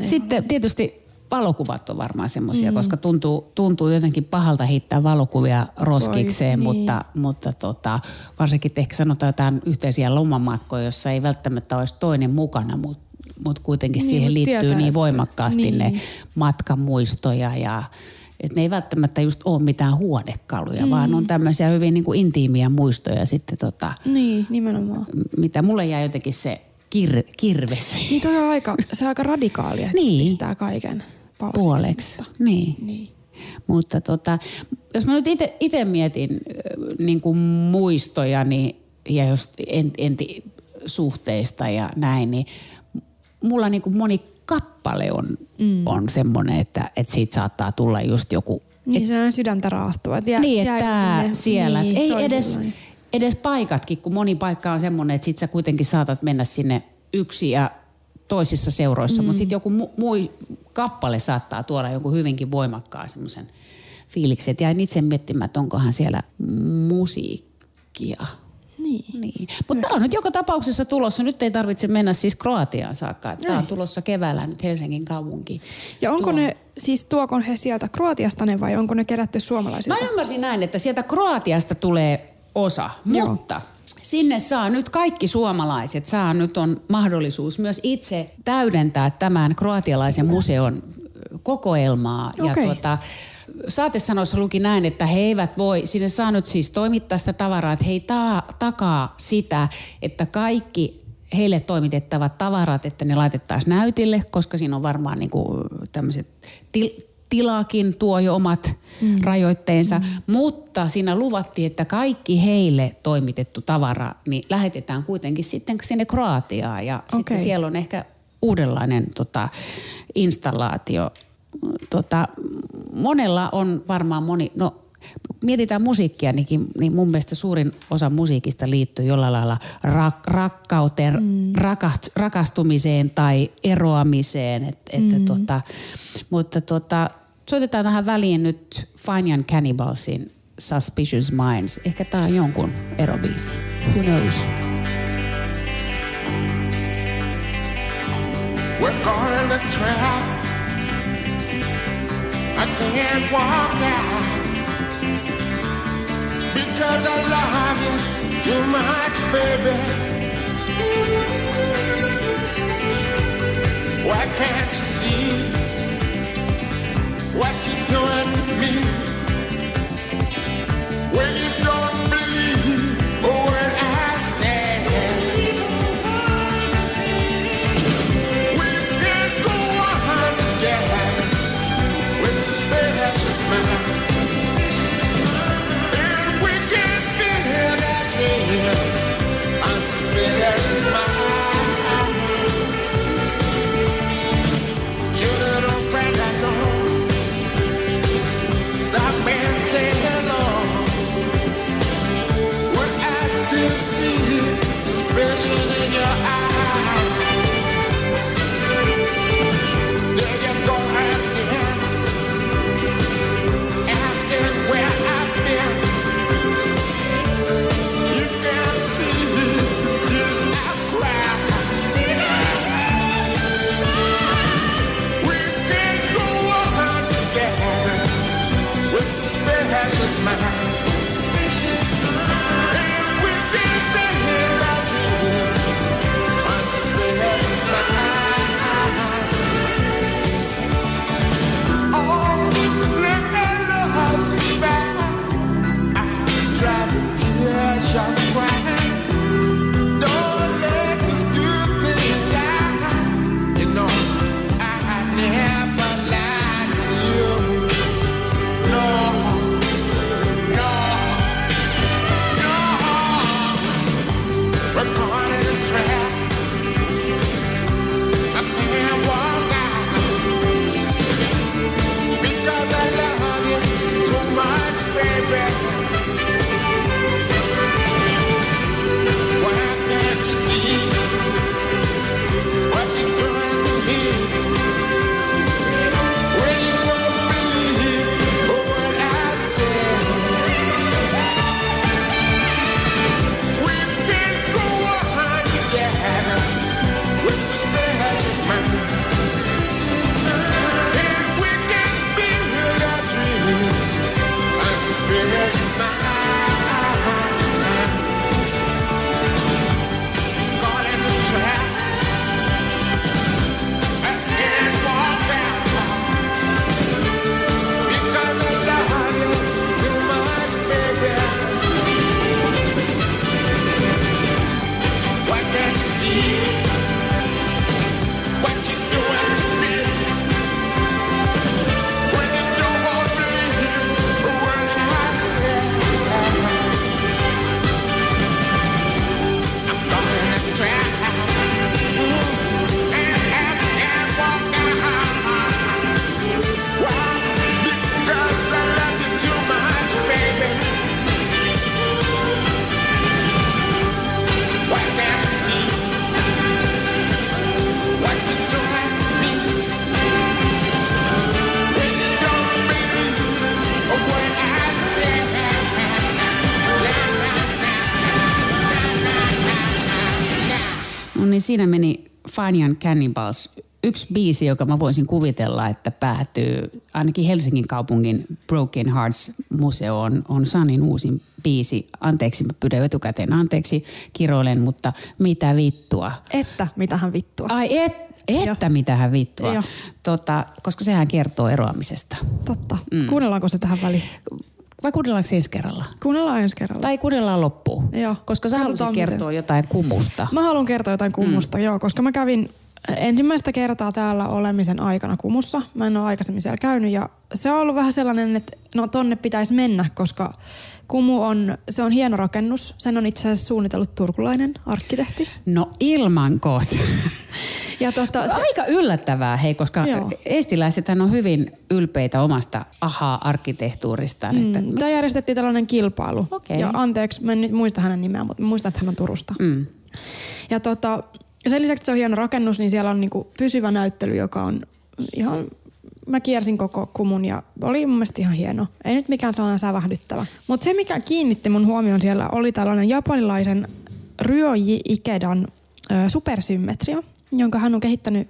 Sitten tietysti valokuvat on varmaan semmoisia, mm. koska tuntuu, tuntuu jotenkin pahalta heittää valokuvia roskikseen, Pois, niin. mutta, mutta tota, varsinkin ehkä sanotaan jotain yhteisiä lomamatkoja, jossa ei välttämättä olisi toinen mukana, mutta mut kuitenkin Niin, siihen liittyy tietää, niin voimakkaasti niin. ne matkamuistoja ja et ne ei välttämättä just ole mitään huonekaluja, mm. vaan on tämmöisiä hyvin niin kuin intiimiä muistoja sitten tota, Niin, nimenomaan. mitä mulle jäi jotenkin se kir, kirves Niin toi on aika, se on aika radikaalia, että Niin. pistää kaiken palasiksi. puoleksi. Mutta, Niin. niin. Mutta tota, jos mä nyt itse mietin niin kuin muistoja niin, ja jos en, enti suhteista ja näin, niin mulla niin kuin moni kappale on, mm. on semmoinen, että, että siitä saattaa tulla just joku... Niin se on sydäntä raastuva. Et jää, niin, että tää sinne- siellä. Niin, Niin, ei edes, sellainen. edes paikatkin, kun moni paikka on semmoinen, että sit sä kuitenkin saatat mennä sinne yksi ja toisissa seuroissa, mm. mutta sitten joku mu, mui kappale saattaa tuoda jonkun hyvinkin voimakkaan semmoisen fiiliksen. Et jäin itse miettimään, että onkohan siellä musiikkia. Niin. Niin. Mutta tämä on nyt joka tapauksessa tulossa. Nyt ei tarvitse mennä siis Kroatiaan saakka. Tämä on tulossa keväällä nyt Helsingin kaupunki. Ja onko Tuo- ne, siis tuoko he sieltä Kroatiasta ne vai onko ne kerätty suomalaisilta? Mä ymmärsin näin, että sieltä Kroatiasta tulee osa, Joo. mutta sinne saa nyt kaikki suomalaiset, saa nyt on mahdollisuus myös itse täydentää tämän kroatialaisen museon kokoelmaa. Ja Okei. tuota, saatesanoissa luki näin, että he eivät voi, sinne saa nyt siis toimittaa sitä tavaraa, että he ei ta- takaa sitä, että kaikki heille toimitettavat tavarat, että ne laitettaisiin näytille, koska siinä on varmaan niinku tämmöiset til- tilakin tuo jo omat mm. rajoitteensa, mm. mutta siinä luvattiin, että kaikki heille toimitettu tavara niin lähetetään kuitenkin sitten sinne Kroatiaan ja okay. sitten siellä on ehkä uudenlainen tota, installaatio. Tota, monella on varmaan moni, no mietitään musiikkia, niin, niin mun mielestä suurin osa musiikista liittyy jollain lailla rak, rakkauteen, mm. rakast, rakastumiseen tai eroamiseen. Et, että Mm. tota, mutta tota, soitetaan tähän väliin nyt Fine Young Cannibalsin Suspicious Minds. Ehkä tää on jonkun erobiisi. Who knows? We're caught in a trap. I can't walk out because I love you too much, baby. Why can't you see what you're doing to me? When you don't Fanian Cannibals. Yksi biisi, joka mä voisin kuvitella, että päätyy ainakin Helsingin kaupungin Broken Hearts museoon, on Sanin uusin biisi. Anteeksi, mä pyydän etukäteen anteeksi, kiroilen, mutta mitä vittua. Että mitähän vittua. Ai et, että mitähän vittua. Joo. Tota, koska sehän kertoo eroamisesta. Totta. Mm. Kuunnellaanko se tähän väliin? Vai kuunnellaanko ensi kerralla? Kuunnellaan ensi kerralla. Tai kuunnellaan loppuun. Joo. Koska sä Katsotaan, halusit kertoa miten. jotain kumusta. Mä haluan kertoa jotain kumusta, mm. joo, koska mä kävin ensimmäistä kertaa täällä olemisen aikana kumussa. Mä en ole aikaisemmin siellä käynyt ja se on ollut vähän sellainen, että no tonne pitäisi mennä, koska kumu on, se on hieno rakennus. Sen on itse asiassa suunnitellut turkulainen arkkitehti. No ilmankos. Ja tota, se, Aika yllättävää, hei, koska Joo. estiläisethän on hyvin ylpeitä omasta ahaa-arkkitehtuuristaan. Että, mm, tämä järjestettiin tällainen kilpailu. Okei. Ja anteeksi, mä en nyt muista hänen nimeään, mutta muistan, että hän on Turusta. mm. Ja tota, sen lisäksi, se on hieno rakennus, niin siellä on niinku pysyvä näyttely, joka on ihan... Mä kiersin koko kumun ja oli mun mielestä ihan hieno. Ei nyt mikään sellainen sävähdyttävä. Mutta se, mikä kiinnitti mun huomioon siellä, oli tällainen japanilaisen Ryoji Ikedan ö, supersymmetria, jonka hän on kehittänyt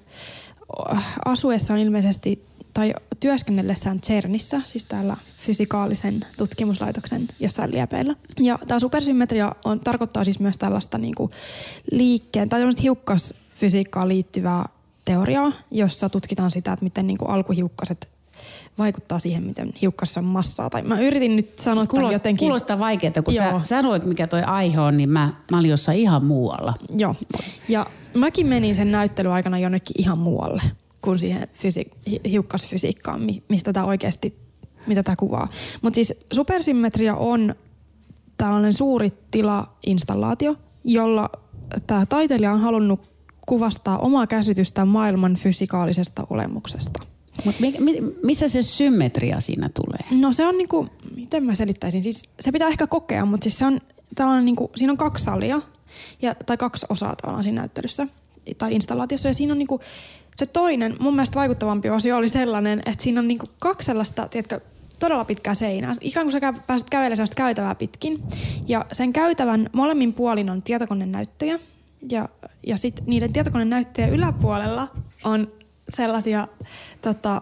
asuessaan ilmeisesti tai työskennellessään CERNissä, siis täällä fysikaalisen tutkimuslaitoksen jossain liepeillä. Ja tämä supersymmetria on, tarkoittaa siis myös tällaista niinku liikkeen tai tämmöistä hiukkasfysiikkaan liittyvää teoriaa, jossa tutkitaan sitä, että miten niinku alkuhiukkaset vaikuttaa siihen, miten hiukkassa on massaa. Tai mä yritin nyt sanoa Kuulostaa, jotenkin. kuulostaa vaikeaa, kun Joo. sä sanoit, mikä toi aihe on, niin mä, mä olin jossain ihan muualla. Joo. Ja mäkin menin sen näyttelyn aikana jonnekin ihan muualle kuin siihen fysi- hi- hiukkasfysiikkaan, mi- mistä tämä oikeasti, mitä tämä kuvaa. Mutta siis supersymmetria on tällainen suuri tilainstallaatio, jolla tämä taiteilija on halunnut kuvastaa omaa käsitystään maailman fysikaalisesta olemuksesta. Mut mi, mi, missä se symmetria siinä tulee? No se on niinku, miten mä selittäisin, siis se pitää ehkä kokea, mutta siis se on tällainen niinku, siinä on kaksi salia, ja, tai kaksi osaa tavallaan siinä näyttelyssä tai installaatiossa, ja siinä on niinku, se toinen, mun mielestä vaikuttavampi osio oli sellainen, että siinä on niinku kaksi sellaista, tiedätkö, todella pitkää seinää. Ikään kuin sä pääset kävelemään sellaista käytävää pitkin. Ja sen käytävän molemmin puolin on tietokonenäyttöjä. Ja, ja sitten niiden tietokonenäyttöjen yläpuolella on sellaisia tota,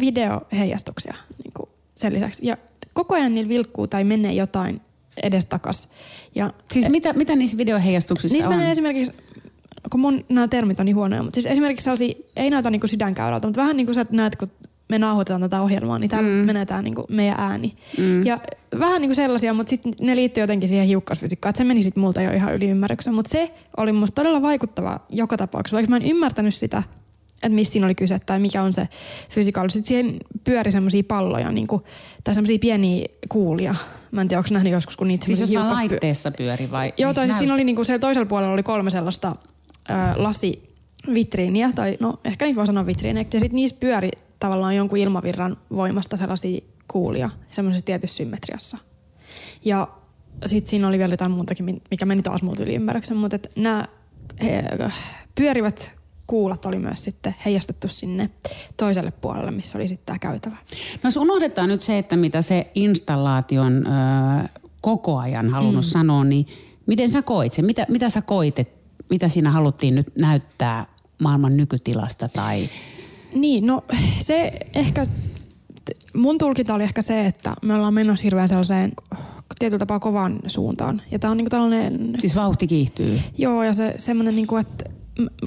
videoheijastuksia niin kuin sen lisäksi. Ja koko ajan niillä vilkkuu tai menee jotain edestakas. Ja Siis mitä, mitä niissä videoheijastuksissa Niissä on? menee esimerkiksi, kun mun nämä termit on niin huonoja, mutta siis esimerkiksi sellaisia, ei näytä niinku sydänkäyrältä, mutta vähän niin kuin sä näet, kun me nauhoitetaan tätä ohjelmaa, niin täällä mm. menee tää niinku meidän ääni. Mm. Ja vähän niin kuin sellaisia, mutta sitten ne liittyy jotenkin siihen hiukkasfysiikkaan, että se meni sitten multa jo ihan yli ymmärryksen. Mutta se oli musta todella vaikuttava joka tapauksessa, vaikka mä en ymmärtänyt sitä, että missä siinä oli kyse tai mikä on se fysikaalisuus. Sitten siihen pyöri semmoisia palloja niin kuin, tai semmoisia pieniä kuulia. Mä en tiedä, onko nähnyt joskus, kun niitä Siis jossain laitteessa pyöri vai? Joo, tai siis näyt- siinä oli niinku, siellä toisella puolella oli kolme sellaista ö, lasivitriiniä, tai no ehkä niitä voi sanoa vitriineiksi, ja sitten niissä pyöri tavallaan jonkun ilmavirran voimasta sellaisia kuulia semmoisessa tietyssä symmetriassa. Ja sitten siinä oli vielä jotain muutakin, mi- mikä meni taas multa yli ymmärryksen, mutta nämä pyörivät kuulat oli myös sitten heijastettu sinne toiselle puolelle, missä oli sitten tämä käytävä. No jos unohdetaan nyt se, että mitä se installaation ö, koko ajan halunnut mm. sanoa, niin miten sä koit sen? Mitä, mitä sä koit, et, mitä siinä haluttiin nyt näyttää maailman nykytilasta tai... Niin, no se ehkä, mun tulkinta oli ehkä se, että me ollaan menossa hirveän sellaiseen tietyllä tapaa kovaan suuntaan. Ja tää on niinku tällainen, Siis vauhti kiihtyy. joo ja se semmoinen niinku, että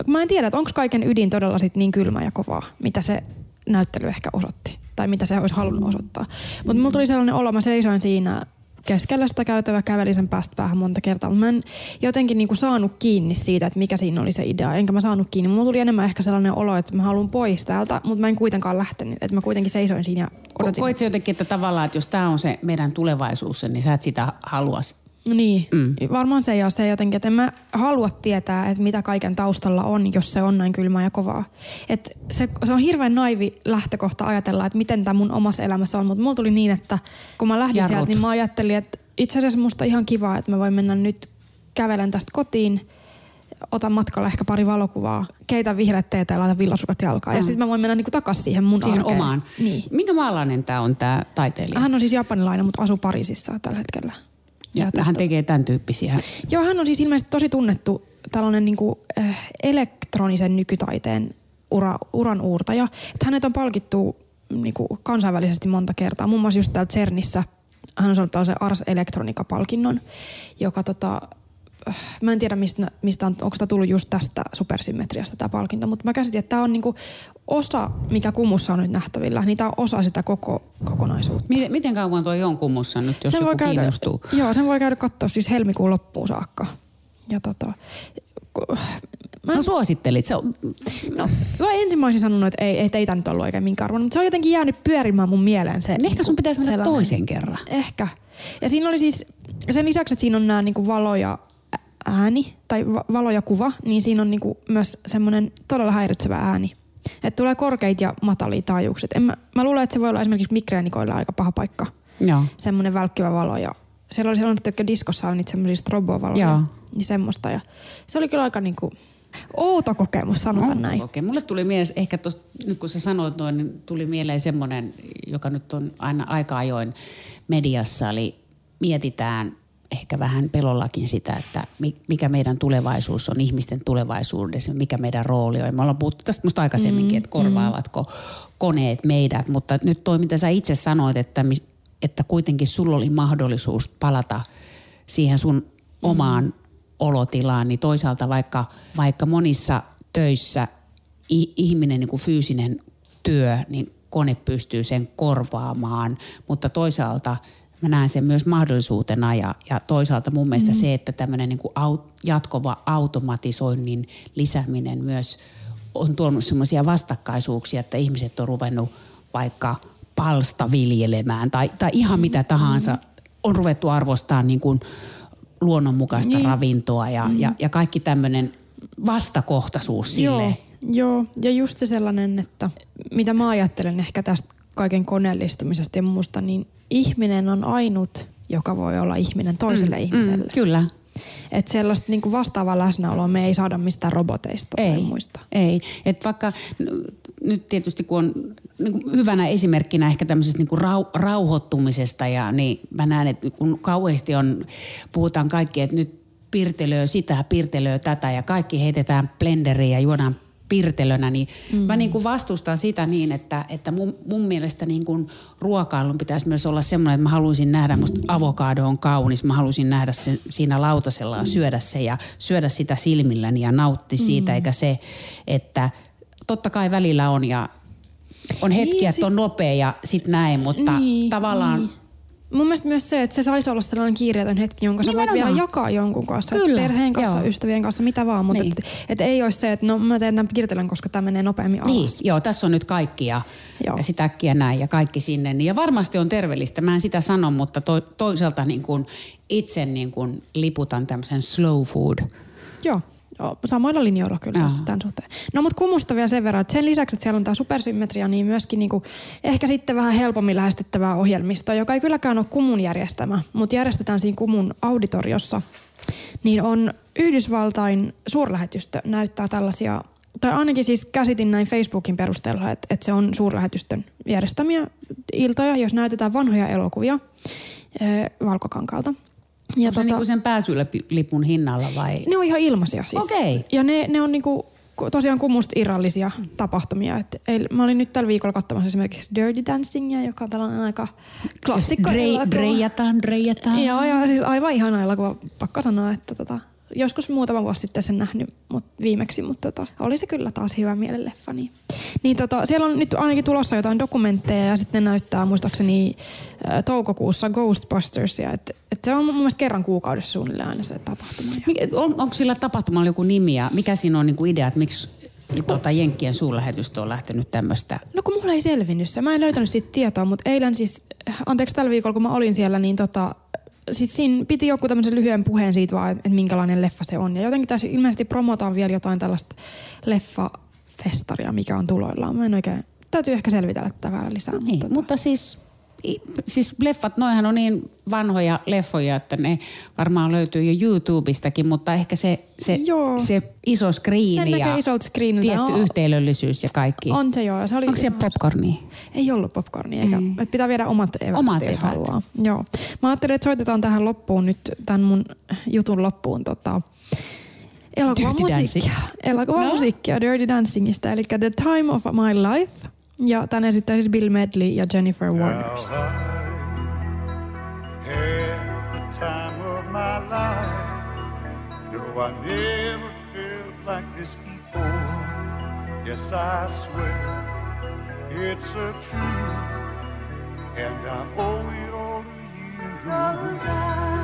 mä en tiedä, että onko kaiken ydin todella sit niin kylmä ja kovaa, mitä se näyttely ehkä osoitti. Tai mitä se olisi halunnut osoittaa. Mutta mulla tuli sellainen olo, mä seisoin siinä keskellä sitä käytävää, kävelin sen päästä päähän monta kertaa. Mutta mä en jotenkin niinku saanut kiinni siitä, että mikä siinä oli se idea. Enkä mä saanut kiinni. Mulla tuli enemmän ehkä sellainen olo, että mä haluan pois täältä, mutta mä en kuitenkaan lähtenyt. Että mä kuitenkin seisoin siinä ja odotin. koit jotenkin, että tavallaan, että jos tämä on se meidän tulevaisuus, niin sä et sitä halua. Niin, mm. varmaan se ja se jotenkin, että en mä halua tietää, että mitä kaiken taustalla on, jos se on näin kylmää ja kovaa. Et se, se on hirveän naivi lähtökohta ajatella, että miten tämä mun omassa elämässä on, mutta mulla tuli niin, että kun mä lähdin Jarrut. sieltä, niin mä ajattelin, että itse asiassa musta ihan kiva, että mä voin mennä nyt kävelen tästä kotiin, otan matkalla ehkä pari valokuvaa, keitä vihreät teetä ja laitan villasukat jalkaan. Mm. Ja sitten mä voin mennä niinku takaisin siihen mun Siihen arkeen. omaan. Niin. Minkä maalainen tämä on tämä taiteilija? Hän on siis japanilainen, mutta asuu Pariisissa tällä hetkellä. Ja, ja hän tekee tämän tyyppisiä. Joo, hän on siis ilmeisesti tosi tunnettu tällainen niin kuin, äh, elektronisen nykytaiteen ura, uran uurtaja. Että hänet on palkittu niin kuin kansainvälisesti monta kertaa. Muun muassa just täällä CERNissä hän on saanut tällaisen Ars Electronica-palkinnon, joka tota, mä en tiedä mistä, mistä on, onko tämä tullut just tästä supersymmetriasta tämä palkinto, mutta mä käsitin, että tämä on niinku osa, mikä kumussa on nyt nähtävillä, niin tämä on osa sitä koko kokonaisuutta. Miten, miten kauan tuo on kumussa nyt, jos joku käydä, kiinnostuu? Joo, sen voi käydä katsoa siis helmikuun loppuun saakka. Ja tota, mä, No suosittelit. Se on, no, mä ensin mä olisin sanonut, että ei, ei teitä nyt ollut oikein minkään arvon, mutta se on jotenkin jäänyt pyörimään mun mieleen se. ehkä sun pitäisi mennä sellainen- toisen kerran. Ehkä. Ja siinä oli siis, sen lisäksi, että siinä on nämä niinku valo ja ä- ääni, tai va- valo ja kuva, niin siinä on niinku myös semmoinen todella häiritsevä ääni. Että tulee korkeita ja matalia taajuukset. En mä, mä luulen, että se voi olla esimerkiksi migreenikoilla aika paha paikka. Joo. Semmoinen välkkyvä valo ja siellä oli sellainen, että diskossa on niitä semmoisia strobovaloja. Joo. Niin semmoista. Ja se oli kyllä aika niinku outo kokemus, sanotaan näin. Okei, mulle tuli mieleen, ehkä tos, nyt kun sä sanoit noin, niin tuli mieleen semmoinen, joka nyt on aina aika ajoin mediassa, eli mietitään ehkä vähän pelollakin sitä, että mi- mikä meidän tulevaisuus on ihmisten tulevaisuudessa, mikä meidän rooli on. Me ollaan puhuttu tästä musta aikaisemminkin, että korvaavatko koneet meidät, mutta nyt toi, mitä sä itse sanoit, että, että kuitenkin sulla oli mahdollisuus palata siihen sun omaan olotilaan, niin toisaalta vaikka, vaikka monissa töissä ihminen niin kuin fyysinen työ, niin kone pystyy sen korvaamaan, mutta toisaalta mä näen sen myös mahdollisuutena ja, ja toisaalta mun mielestä se, että tämmöinen niin kuin aut, jatkova automatisoinnin lisääminen myös on tuonut semmoisia vastakkaisuuksia, että ihmiset on ruvennut vaikka palsta viljelemään tai, tai ihan mitä tahansa. On ruvettu arvostaa niin kuin luonnonmukaista niin. ravintoa ja, ja, ja kaikki tämmöinen vastakohtaisuus sille. Joo, joo, ja just se sellainen, että mitä mä ajattelen ehkä tästä kaiken koneellistumisesta ja muusta, niin ihminen on ainut, joka voi olla ihminen toiselle mm, ihmiselle. Mm, kyllä. Että sellaista niinku vastaavaa läsnäoloa me ei saada mistään roboteista tai Ei, muista. ei. Et vaikka nyt tietysti kun on niin kuin hyvänä esimerkkinä ehkä tämmöisestä niin kuin rau, rauhoittumisesta ja niin mä näen, että kun kauheasti on, puhutaan kaikki, että nyt pirtelöö sitä, pirtelöö tätä ja kaikki heitetään blenderiin ja juodaan pirtelönä, niin mm. mä niin kuin vastustan sitä niin, että, että mun, mun mielestä niin kuin ruokailun pitäisi myös olla semmoinen, että mä haluaisin nähdä, musta avokado on kaunis, mä haluaisin nähdä sen siinä lautasella ja syödä se ja syödä sitä silmilläni ja nautti siitä, eikä se, että totta kai välillä on ja on hetkiä, Niin, että on siis- nopea ja sit näin, mutta Niin, tavallaan niin. Mun mielestä myös se, että se saisi olla sellainen kiireetön hetki, jonka sä voit vielä jakaa jonkun kanssa. Kyllä, perheen kanssa, joo. ystävien kanssa, mitä vaan. Mutta Niin. et, et ei olisi se, että no mä teen tämän koska tämä menee nopeammin alas. Niin, joo, tässä on nyt kaikki ja, Joo. ja sitä äkkiä näin ja kaikki sinne. Niin, ja varmasti on terveellistä, mä en sitä sano, mutta to, toisaalta niin kuin itse niin kuin liputan tämmöisen slow food. Joo. Joo, samoilla linjoilla kyllä tässä tämän suhteen. No mutta kumusta vielä sen verran, että sen lisäksi, että siellä on tämä supersymmetria, niin myöskin niinku, ehkä sitten vähän helpommin lähestyttävää ohjelmistoa, joka ei kylläkään ole kumun järjestämä, mutta järjestetään siinä kumun auditoriossa. Niin on Yhdysvaltain suurlähetystö näyttää tällaisia, tai ainakin siis käsitin näin Facebookin perusteella, että, että se on suurlähetystön järjestämiä iltoja, jos näytetään vanhoja elokuvia eh, valkokankaalta. Ja on se niin kuin sen pääsylipun hinnalla vai? Ne on ihan ilmaisia siis. Okei. Ja ne, ne on niinku ku- tosiaan kumusta irrallisia tapahtumia. Et ei, mä olin nyt tällä viikolla katsomassa esimerkiksi Dirty Dancingia, joka on tällainen aika klassikko Grei, elokuva. greijataan, greijataan. Joo, joo, siis aivan ihana elokuva. Pakko sanoa, että tota, joskus muutama vuosi sitten sen nähnyt mut viimeksi, mutta tota, oli se kyllä taas hyvä mielenleffa. Niin, niin tota, siellä on nyt ainakin tulossa jotain dokumentteja ja sitten näyttää muistaakseni äh, toukokuussa Ghostbustersia. Et, et se on mun mielestä kerran kuukaudessa suunnilleen aina se tapahtuma. Mikä, on, onko sillä tapahtumalla joku nimi ja mikä siinä on niin kuin idea, että miksi tuota, Jenkkien suurlähetystö on lähtenyt tämmöistä? No kun mulla ei selvinnyt se. Mä en löytänyt siitä tietoa, mutta eilen siis, anteeksi tällä viikolla kun mä olin siellä, niin tota, siis siinä piti joku tämmöisen lyhyen puheen siitä vaan, että minkälainen leffa se on. Ja jotenkin tässä ilmeisesti promotaan vielä jotain tällaista leffafestaria, mikä on tuloillaan. Mä en oikein, täytyy ehkä selvitellä tätä vähän lisää. Niin, mutta, tota, mutta siis siis leffat, noihan on niin vanhoja leffoja, että ne varmaan löytyy jo YouTubestakin, mutta ehkä se, se, se iso screen ja tietty on, yhteilöllisyys ja kaikki. On se joo. Se oli Onko siellä popcornia? Ei ollut popcornia, eikä, mm. että pitää viedä omat eväät, omat jos haluaa. Joo. Mä ajattelin, että soitetaan tähän loppuun nyt, tämän mun jutun loppuun tota, elokuvamusiikkia. Elokuva no. Musiikkia, Dirty Dancingista, eli The Time of My Life – Ja tämän esittää siis Bill Medley ja Jennifer Warners. Yes, I swear it's a truth, and I owe it all to you.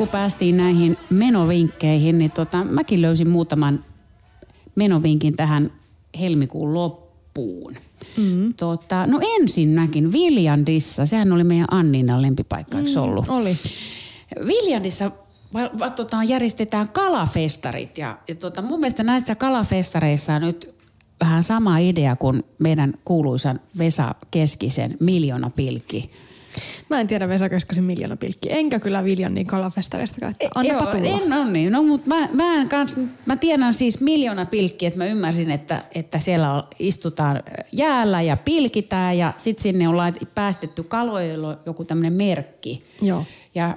Kun päästiin näihin menovinkkeihin, niin tota, mäkin löysin muutaman menovinkin tähän helmikuun loppuun. Mm. Tota, no ensinnäkin Viljandissa, sehän oli meidän Anninan lempipaikka, eikö se ollut? Oli. Viljandissa va, va, tota, järjestetään kalafestarit ja, ja tota, mun mielestä näissä kalafestareissa on nyt vähän sama idea kuin meidän kuuluisan Vesa Keskisen Miljoona pilkki. Mä en tiedä Vesa Keskosen miljoona pilkki. Enkä kyllä Viljannin kalafestareistakaan. Että Annapa Joo, tulla. En ole niin. No, mutta mä, mä, en kans, mä tiedän siis miljoona pilkki, että mä ymmärsin, että, että siellä on- istutaan jäällä ja pilkitään ja sitten sinne on lait, päästetty on joku tämmöinen merkki. Joo. Ja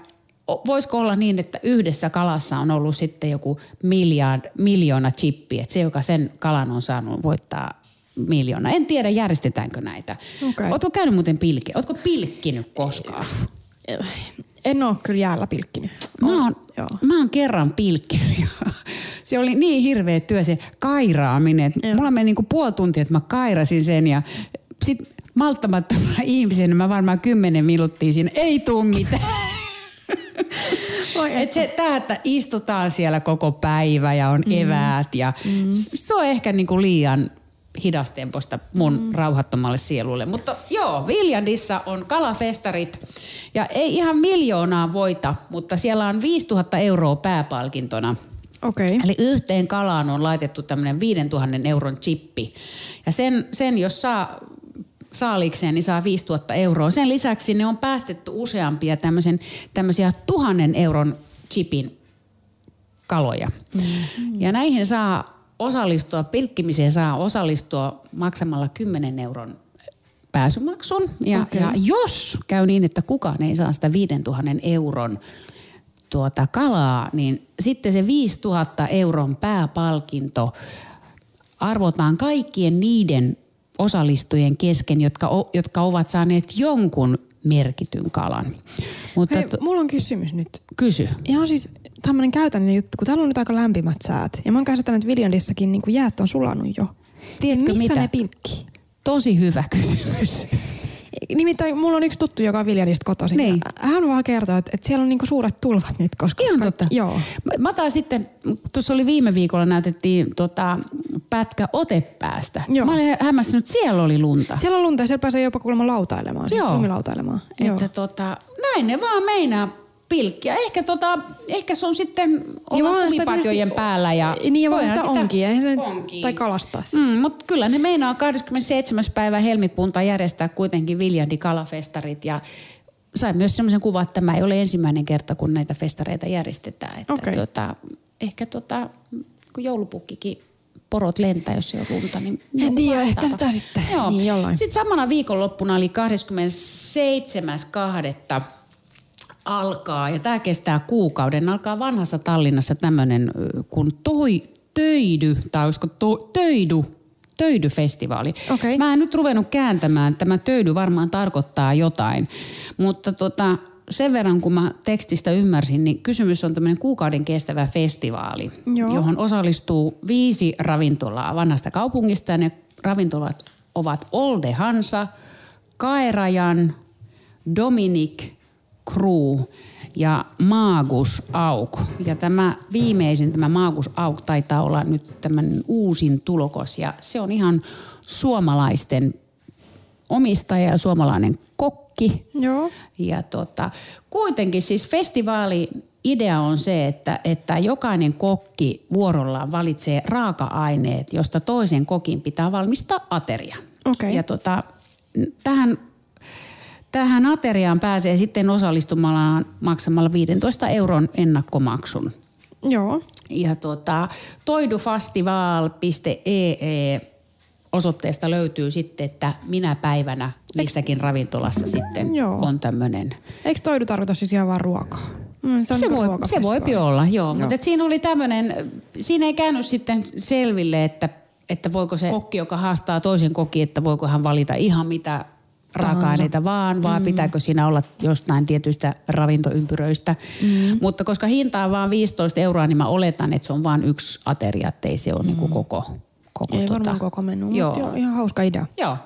voisiko olla niin, että yhdessä kalassa on ollut sitten joku miljard, miljoona chippi, että se, joka sen kalan on saanut, voittaa miljoona. En tiedä, järjestetäänkö näitä. Okei. Ootko käynyt muuten pilkki? Ootko pilkkinyt koskaan? En oo kyllä jäällä pilkkinyt. Mä oon, Joo. mä oon kerran pilkkinyt ja se oli niin hirveä työ se kairaaminen. Joo. Mulla meni niinku puoli tuntia, että mä kairasin sen ja sit malttamattomana ihmisenä mä varmaan kymmenen minuuttia siinä, ei tuu mitään. Et se, tää, että istutaan siellä koko päivä ja on eväät ja mm. se on ehkä niinku liian hidastemposta mun mm. rauhattomalle sielulle. Mutta joo, Viljandissa on kalafestarit ja ei ihan miljoonaa voita, mutta siellä on 5000 euroa pääpalkintona. Okay. Eli yhteen kalaan on laitettu tämmöinen 5000 euron chippi. Ja sen, sen jos saa saalikseen, niin saa 5000 euroa. Sen lisäksi ne on päästetty useampia tämmöisen, tämmöisiä tuhannen euron chipin kaloja. Mm-hmm. Ja näihin saa osallistua, pilkkimiseen saa osallistua maksamalla 10 euron pääsymaksun. Ja, Okei. ja jos käy niin, että kukaan ei saa sitä 5000 euron tuota kalaa, niin sitten se 5000 euron pääpalkinto arvotaan kaikkien niiden osallistujien kesken, jotka, o, jotka ovat saaneet jonkun merkityn kalan. Mutta Hei, mulla on kysymys nyt. kysy. Ihan siis tämmöinen käytännön juttu, kun täällä on nyt aika lämpimät säät. Ja mä oon käsittänyt, että Viljandissakin niin kuin jäät on sulanut jo. Tiedätkö Missä mitä? ne pilkkii? Tosi hyvä kysymys. Nimittäin mulla on yksi tuttu, joka on Viljandista kotoisin. Niin. Hän vaan kertoo, että, että siellä on niinku suuret tulvat nyt, koska... Ihan kaikki- totta. Joo. Mä, mä taas sitten, tuossa oli viime viikolla näytettiin tota, pätkä otepäästä. Joo. Mä olin hämmästynyt, siellä oli lunta. Siellä on lunta ja siellä pääsee jopa kuulemma lautailemaan, siis Joo. lumilautailemaan. Joo. Että tota, näin ne vaan meinaa pilkkiä. Ehkä, tota, ehkä se on sitten olla sitä kumipatjojen tietysti- päällä. Ja Niin ja voihan sitä onkin, eihän se nyt- onkin. tai kalastaa siis. Mm, mutta kyllä ne meinaa 27. päivä helmikuuta järjestää kuitenkin Viljandi kalafestarit ja sain myös semmoisen kuvan, että tämä ei ole ensimmäinen kerta, kun näitä festareita järjestetään. Että Okei. tota, ehkä tota, kun joulupukkikin porot lentää, jos ei ole lunta, niin En joku tiedä, ehkä sitä sitten. Joo. Niin, jollain. Sitten samana viikonloppuna oli 27.2. alkaa, ja tämä kestää kuukauden, alkaa vanhassa Tallinnassa tämmöinen kuin toi, töidy, tai olisiko to, töidy, Töidy-festivaali. Okei. Mä en nyt ruvennut kääntämään, tämä töydy varmaan tarkoittaa jotain, mutta tota, sen verran kun mä tekstistä ymmärsin, niin kysymys on tämmöinen kuukauden kestävä festivaali, Joo. johon osallistuu viisi ravintolaa vanhasta kaupungista ja ne ravintolat ovat Olde Hansa, Kaerajan, Dominic Crew ja Maagus Auk. Ja tämä viimeisin, tämä Maagus Auk taitaa olla nyt tämän uusin tulokos ja se on ihan suomalaisten omistaja ja suomalainen kokki. Joo. Ja tota, kuitenkin siis festivaali idea on se, että, että jokainen kokki vuorollaan valitsee raaka-aineet, josta toisen kokin pitää valmistaa ateria. Okei. Ja tota, tähän, tähän ateriaan pääsee sitten osallistumalla maksamalla 15 euron ennakkomaksun. Joo. Ja tota, toidufestival.ee osoitteesta löytyy sitten, että minä päivänä missäkin ravintolassa sitten Joo. on tämmöinen. Eikö toidu tarkoita siis ihan vaan ruokaa? Mm, se on Se, niinku voi, se voipi olla, joo. Joo. Mutta siinä oli tämmöinen, siinä ei käynyt sitten selville, että, että voiko se kokki, joka haastaa toisen koki, että voiko hän valita ihan mitä raaka-aineita vaan, vaan mm. pitääkö siinä olla jostain tietyistä ravintoympyröistä. Mm. Mutta koska hinta on vaan 15 euroa, niin mä oletan, että se on vain yksi ateria, että ei se ole mm. niinku koko, koko Ei tota, varmaan koko menu, joo. mutta joo, ihan hauska idea. Joo.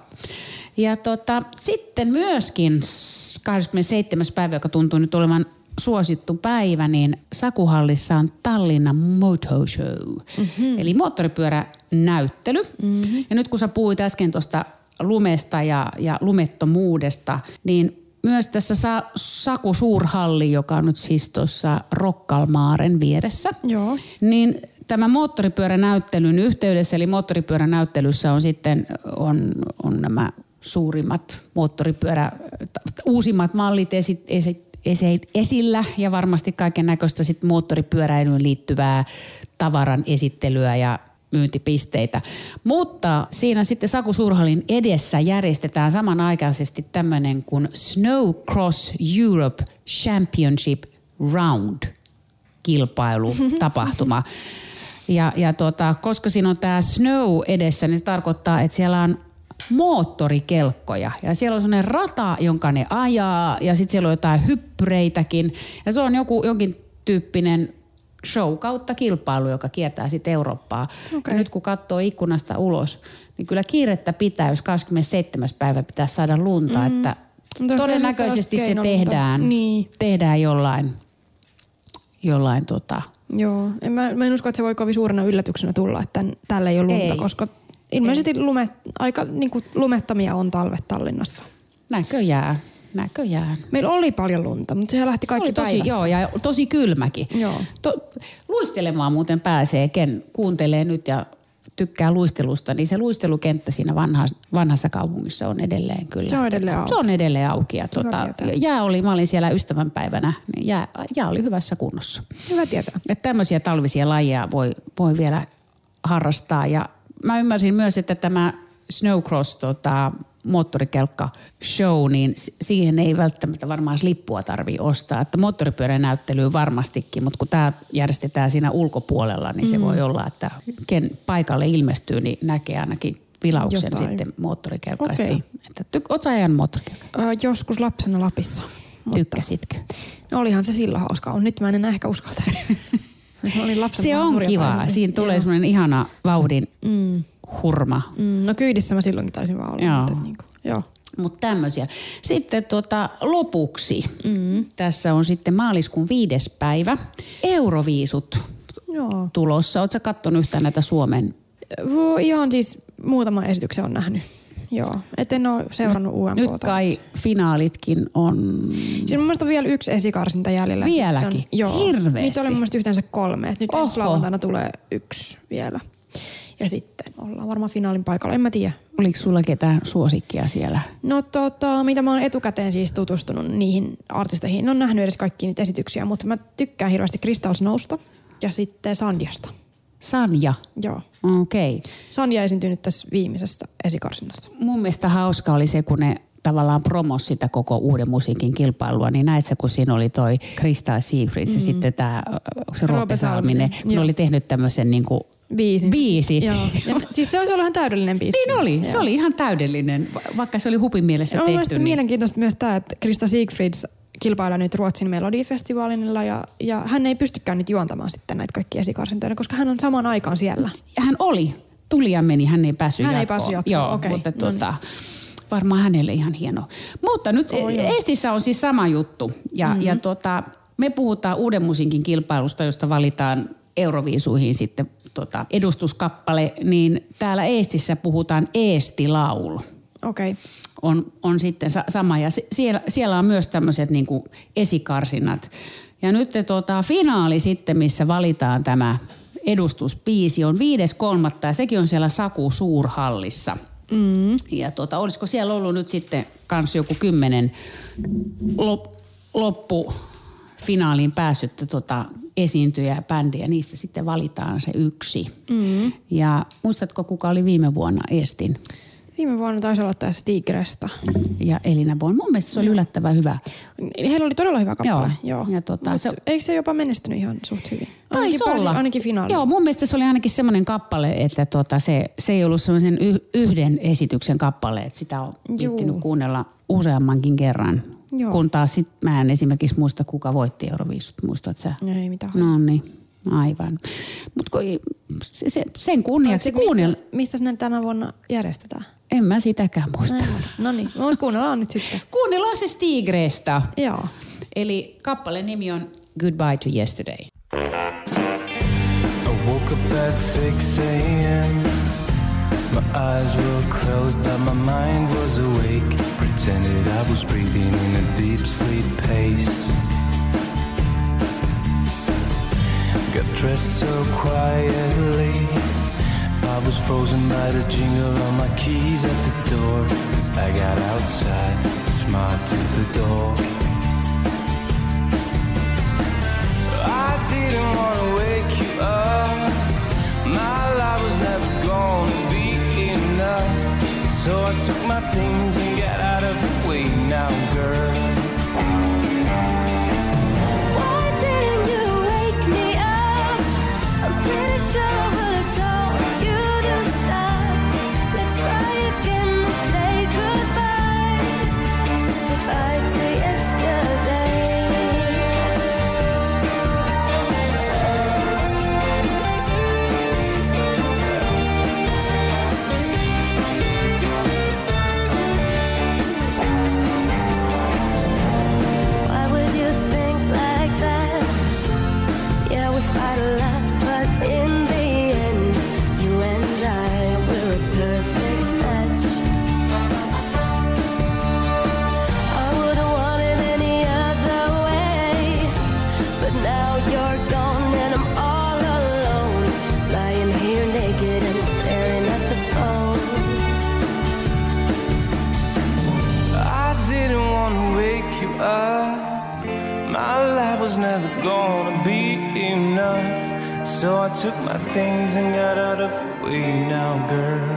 Ja tota, sitten myöskin s- 27. päivä, joka tuntuu nyt olevan suosittu päivä, niin Sakuhallissa on Tallinnan Moto Show. Mm-hmm. Eli moottoripyöränäyttely. Mm-hmm. Ja nyt kun sä puhuit äsken tuosta lumesta ja, ja lumettomuudesta, niin myös tässä Sa- Saku Suurhalli, joka on nyt siis tuossa Rokkalmaaren vieressä, Joo. niin tämä moottoripyöränäyttelyn yhteydessä, eli moottoripyöränäyttelyssä on sitten on, on nämä suurimmat moottoripyörä, uusimmat mallit esi, esi, esi, esillä ja varmasti kaiken näköistä moottoripyöräilyyn liittyvää tavaran esittelyä ja myyntipisteitä. Mutta siinä sitten Saku Suurhallin edessä järjestetään samanaikaisesti tämmöinen kuin Snow Cross Europe Championship Round kilpailu, tapahtuma. Ja, ja tota, koska siinä on tämä snow edessä, niin se tarkoittaa, että siellä on moottorikelkkoja. Ja siellä on sellainen rata, jonka ne ajaa, ja sitten siellä on jotain hyppyreitäkin. Ja se on joku, jonkin tyyppinen show kautta kilpailu, joka kiertää sitten Eurooppaa. Okei. Ja nyt kun katsoo ikkunasta ulos, niin kyllä kiirettä pitää, jos 27. päivä pitää saada lunta, mm. että todennäköisesti se tehdään. Niin. tehdään jollain, jollain tota, Joo. En mä, mä en usko, että se voi kovin suurena yllätyksenä tulla, että tän- täällä ei ole lunta, Ei. koska ilmeisesti lume, aika niin kuin, lumettomia on talvet Tallinnassa. näköjään, näköjään. Meillä oli paljon lunta, mutta se lähti Se kaikki oli tosi, päivässä. joo, ja tosi kylmäkin. Joo. To, luistelemaan muuten pääsee, ken kuuntelee nyt ja tykkää luistelusta, niin se luistelukenttä siinä vanha, vanhassa kaupungissa on edelleen kyllä. Se on edelleen auki. Se on edelleen auki. Ja tuota, jää oli, mä olin siellä ystävänpäivänä, niin jää, jää oli hyvässä kunnossa. Hyvä tietää. Että tämmöisiä talvisia lajeja voi, voi vielä harrastaa. Ja mä ymmärsin myös, että tämä Snowcross tota, moottorikelkka show, niin si- siihen ei välttämättä varmaan lippua tarvii ostaa. Että moottoripyörän näyttelyyn varmastikin, mutta kun tämä järjestetään siinä ulkopuolella, niin se voi olla, että ken paikalle ilmestyy, niin näkee ainakin vilauksen Jotain. sitten moottorikelkaista. Okei. Että ty- ajanut moottorikelkkaa? Ö, joskus lapsena Lapissa. Mutta Tykkäsitkö? olihan se silloin hauskaa. On nyt mä en enää ehkä uskaltaisi. Se on päivä. Siinä tulee semmoinen ihana vauhdin Mm. Hurma. Mm, no kyydissä mä silloinkin taisin vaan olla. Joo. Mutta, niin kuin, joo. Mutta tämmöisiä. Sitten tota, lopuksi, mm. tässä on sitten maaliskuun viides päivä, Euroviisut joo. tulossa. Oletko kattonut yhtään näitä Suomen? Ihan siis muutaman esityksen on nähnyt. Joo. Et en ole seurannut UMKta. Nyt kai finaalitkin on... Siinä mun mielestä on vielä yksi esikarsinta jäljellä. Vieläkin? Sitten On, joo. Hirveästi? Niitä oli mun mielestä yhteensä kolme. Et nyt Oho. ensi lauantaina tulee yksi vielä. Ja sitten ollaan varmaan finaalin paikalla. En mä tiedä. Oliko sulla ketään suosikkia siellä? No tota, mitä mä oon etukäteen siis tutustunut niihin artisteihin. En ole nähnyt edes kaikki niitä esityksiä, mutta mä tykkään hirveästi Crystal Snowsta ja sitten Sanjasta. Sanja. Joo. Okei. Okay. Sanja esiintyi nyt tässä viimeisessä esikarsinnassa. Mun mielestä hauska oli se, kun ne tavallaan promos sitä koko uuden musiikin kilpailua, niin näit sä, kun siinä oli toi Krista Siegfried mm. ja sitten tämä se Roope Salminen, kun joo. oli tehnyt tämmöisen niinku Biisin. biisin. Joo. Ja, siis se olisi ollut ihan täydellinen biisi. Niin oli, se Joo. oli ihan täydellinen, va- vaikka se oli hupin mielessä Ja tehty. mielestä Niin. mielenkiintoista myös tämä, että Krista Siegfrieds kilpailee nyt Ruotsin melodifestivaalilla ja, ja hän ei pystykään nyt juontamaan sitten näitä kaikkia esikarsintoja, koska hän on samaan aikaan siellä. Hän oli, tuli ja meni, hän ei päässyt Hän ei jatkoon. päässyt jatkoon, Joo, okei, mutta no tuota, varmaan hänelle ihan hieno. Mutta nyt Oh. Estissä on siis sama juttu. Ja, mm-hmm. ja tuota, me puhutaan uuden musiikin kilpailusta, josta valitaan Euroviisuihin sitten tota, edustuskappale, niin täällä Eestissä puhutaan Eesti-laulu. Okei. Okay. on, on sitten sa- sama. Ja siellä, siellä on myös tämmöiset niin esikarsinat. Ja nyt tota, finaali sitten, missä valitaan tämä edustuspiisi, on 5.3. ja sekin on siellä Saku Suurhallissa. Mm. Ja tota, olisiko siellä ollut nyt sitten kans joku kymmenen lop, loppu finaaliin päässyttä tota, esiintyjä ja bändiä, niistä sitten valitaan se yksi. Mm. Ja muistatko, kuka oli viime vuonna Estin? Viime vuonna taisi olla tässä Tigresta. ja Elina Bon. Mun mielestä se oli yllättävän hyvä. Heillä oli todella hyvä kappale. Joo. Joo. Ja tota, Mut se- Eikö se jopa menestynyt ihan suht hyvin? Taisi Ainakin pääsi olla. Ainakin finaaliin. Joo, mun mielestä se oli ainakin semmoinen kappale, että tota, se, se ei ollut semmoisen yhden esityksen kappale, että sitä on Juu. kuunnella useammankin kerran. Joo. Kun taas sit mä en esimerkiksi muista, kuka voitti Euroviisut. Muistat sä? Ei mitään. No niin, aivan. Mutta se, se, sen kunniaksi Missä, kuunnella, missä ne tänä vuonna järjestetään? en mä sitäkään muista. No niin, no, kuunnellaan nyt sitten. Kuunnellaan se Stigrestä. Joo. Eli kappaleen nimi on Goodbye to Yesterday. I woke up at 6 a.m. My eyes were closed, but my mind was awake. Pretended I was breathing in a deep sleep pace. Got dressed so quietly. I was frozen by the jingle of my keys at the door. As I got outside, smiled to the dog. I didn't want to wake you up. My life was never gonna be enough. So I took my things and So I took my things and got out of the way now, girl.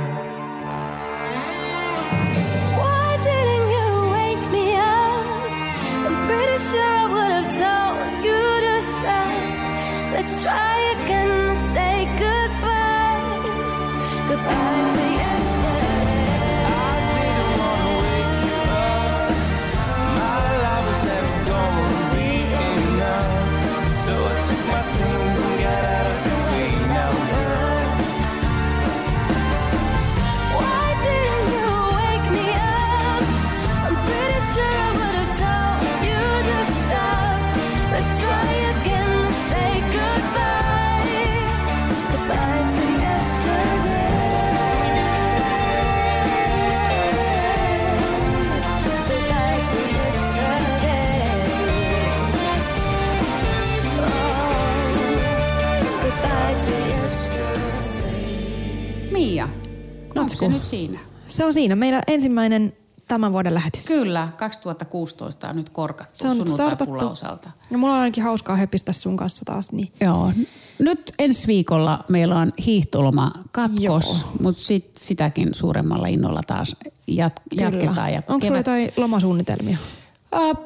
Se nyt siinä? Se on siinä. Meidän ensimmäinen tämän vuoden lähetys. Kyllä, 2016 on nyt korkattu Se on startattu. sunnuntai-pullausalta. Ja mulla on ainakin hauskaa höpistä sun kanssa taas. Niin. Joo. Nyt ensi viikolla meillä on hiihtoloma katkos, mutta sit, sitäkin suuremmalla innolla taas jat, jatketaan. Ja Onko sulla jotain lomasuunnitelmia? Äh,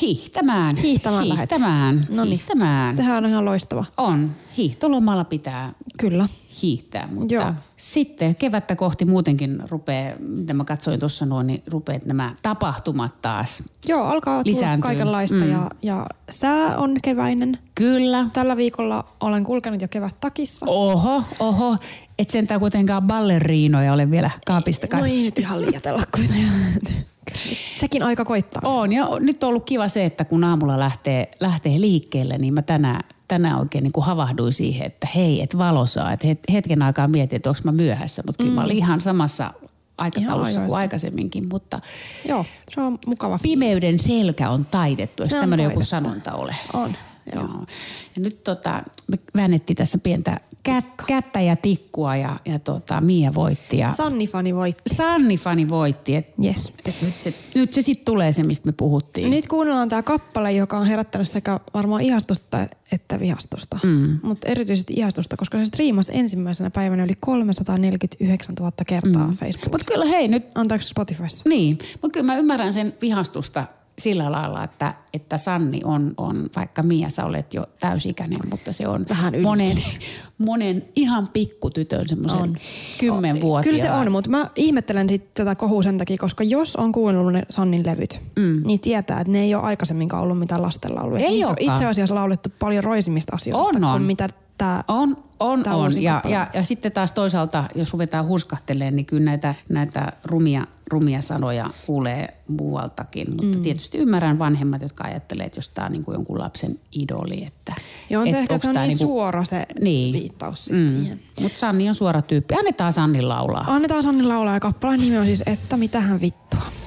hiihtämään. Hiihtämään. Hiihtämään. Noniin. Hiihtämään. Sehän on ihan loistava. On. Hiihtolomalla pitää Kyllä. Hiihtää, mutta Joo. sitten kevättä kohti muutenkin rupeaa, mitä mä katsoin tuossa noin, niin rupeat nämä tapahtumat taas. Joo, alkaa tulla kaikenlaista Mm. ja, ja sää on keväinen. Kyllä. Tällä viikolla olen kulkenut jo kevät takissa. Oho, oho. Et sentään kuitenkaan balleriinoja ole vielä kaapista No ei nyt ihan liiatella kuitenkaan. Sekin aika koittaa. On ja nyt on ollut kiva se, että kun aamulla lähtee, lähtee liikkeelle, niin mä tänään, tänään oikein niin kuin havahduin siihen, että hei, että valo saa. Että het- hetken aikaa mietin, että onko mä myöhässä, mutta kyllä mä olin ihan samassa aikataulussa kuin aikaisemminkin. Mutta Joo, se on mukava. pimeyden selkä on taitettu, jos Se on tämmöinen joku sanonta ole. On, joo. Joo. Ja nyt tota, me väännettiin tässä pientä kät, kättä ja tikkua ja, ja tota, Mia voitti. Ja Sanni Fani voitti. Sanni Fani voitti. Et, Yes. et nyt se, nyt se sitten tulee se, mistä me puhuttiin. Nyt kuunnellaan tämä kappale, joka on herättänyt sekä varmaan ihastusta että vihastusta. Mm. Mutta erityisesti ihastusta, koska se striimasi ensimmäisenä päivänä yli 349 000 kertaa mm. Facebookissa. Mutta kyllä hei nyt, Antaako Spotifyssa? niin, mutta kyllä mä ymmärrän sen vihastusta sillä lailla, että, että Sanni on, on, vaikka Mia sä olet jo täysikäinen, mutta se on Vähän ylikin. monen, monen ihan pikkutytön semmoisen On. kymmenvuotiaan. Kyllä se on, mutta mä ihmettelen sit tätä kohua sen takia, koska jos on kuunnellut ne Sannin levyt, mm. niin tietää, että ne ei ole aikaisemminkin ollut mitään lastenlauluja. Ei olekaan. itse asiassa laulettu paljon roisimmista asioista On, on. kuin mitä tämä on, on, tämä on. Ja, ja, ja, sitten taas toisaalta, jos ruvetaan huskahtelemaan, niin kyllä näitä, näitä rumia, rumia sanoja kuulee muualtakin. Mutta mm. tietysti ymmärrän vanhemmat, jotka ajattelee, että jos tämä on niin kuin jonkun lapsen idoli. Että, ja on se ehkä se on niin kuin... suora se niin. viittaus mm. siihen. Mutta Sanni on suora tyyppi. Annetaan Sanni laulaa. Annetaan Sanni laulaa ja kappalan nimi on siis Että mitähän vittua.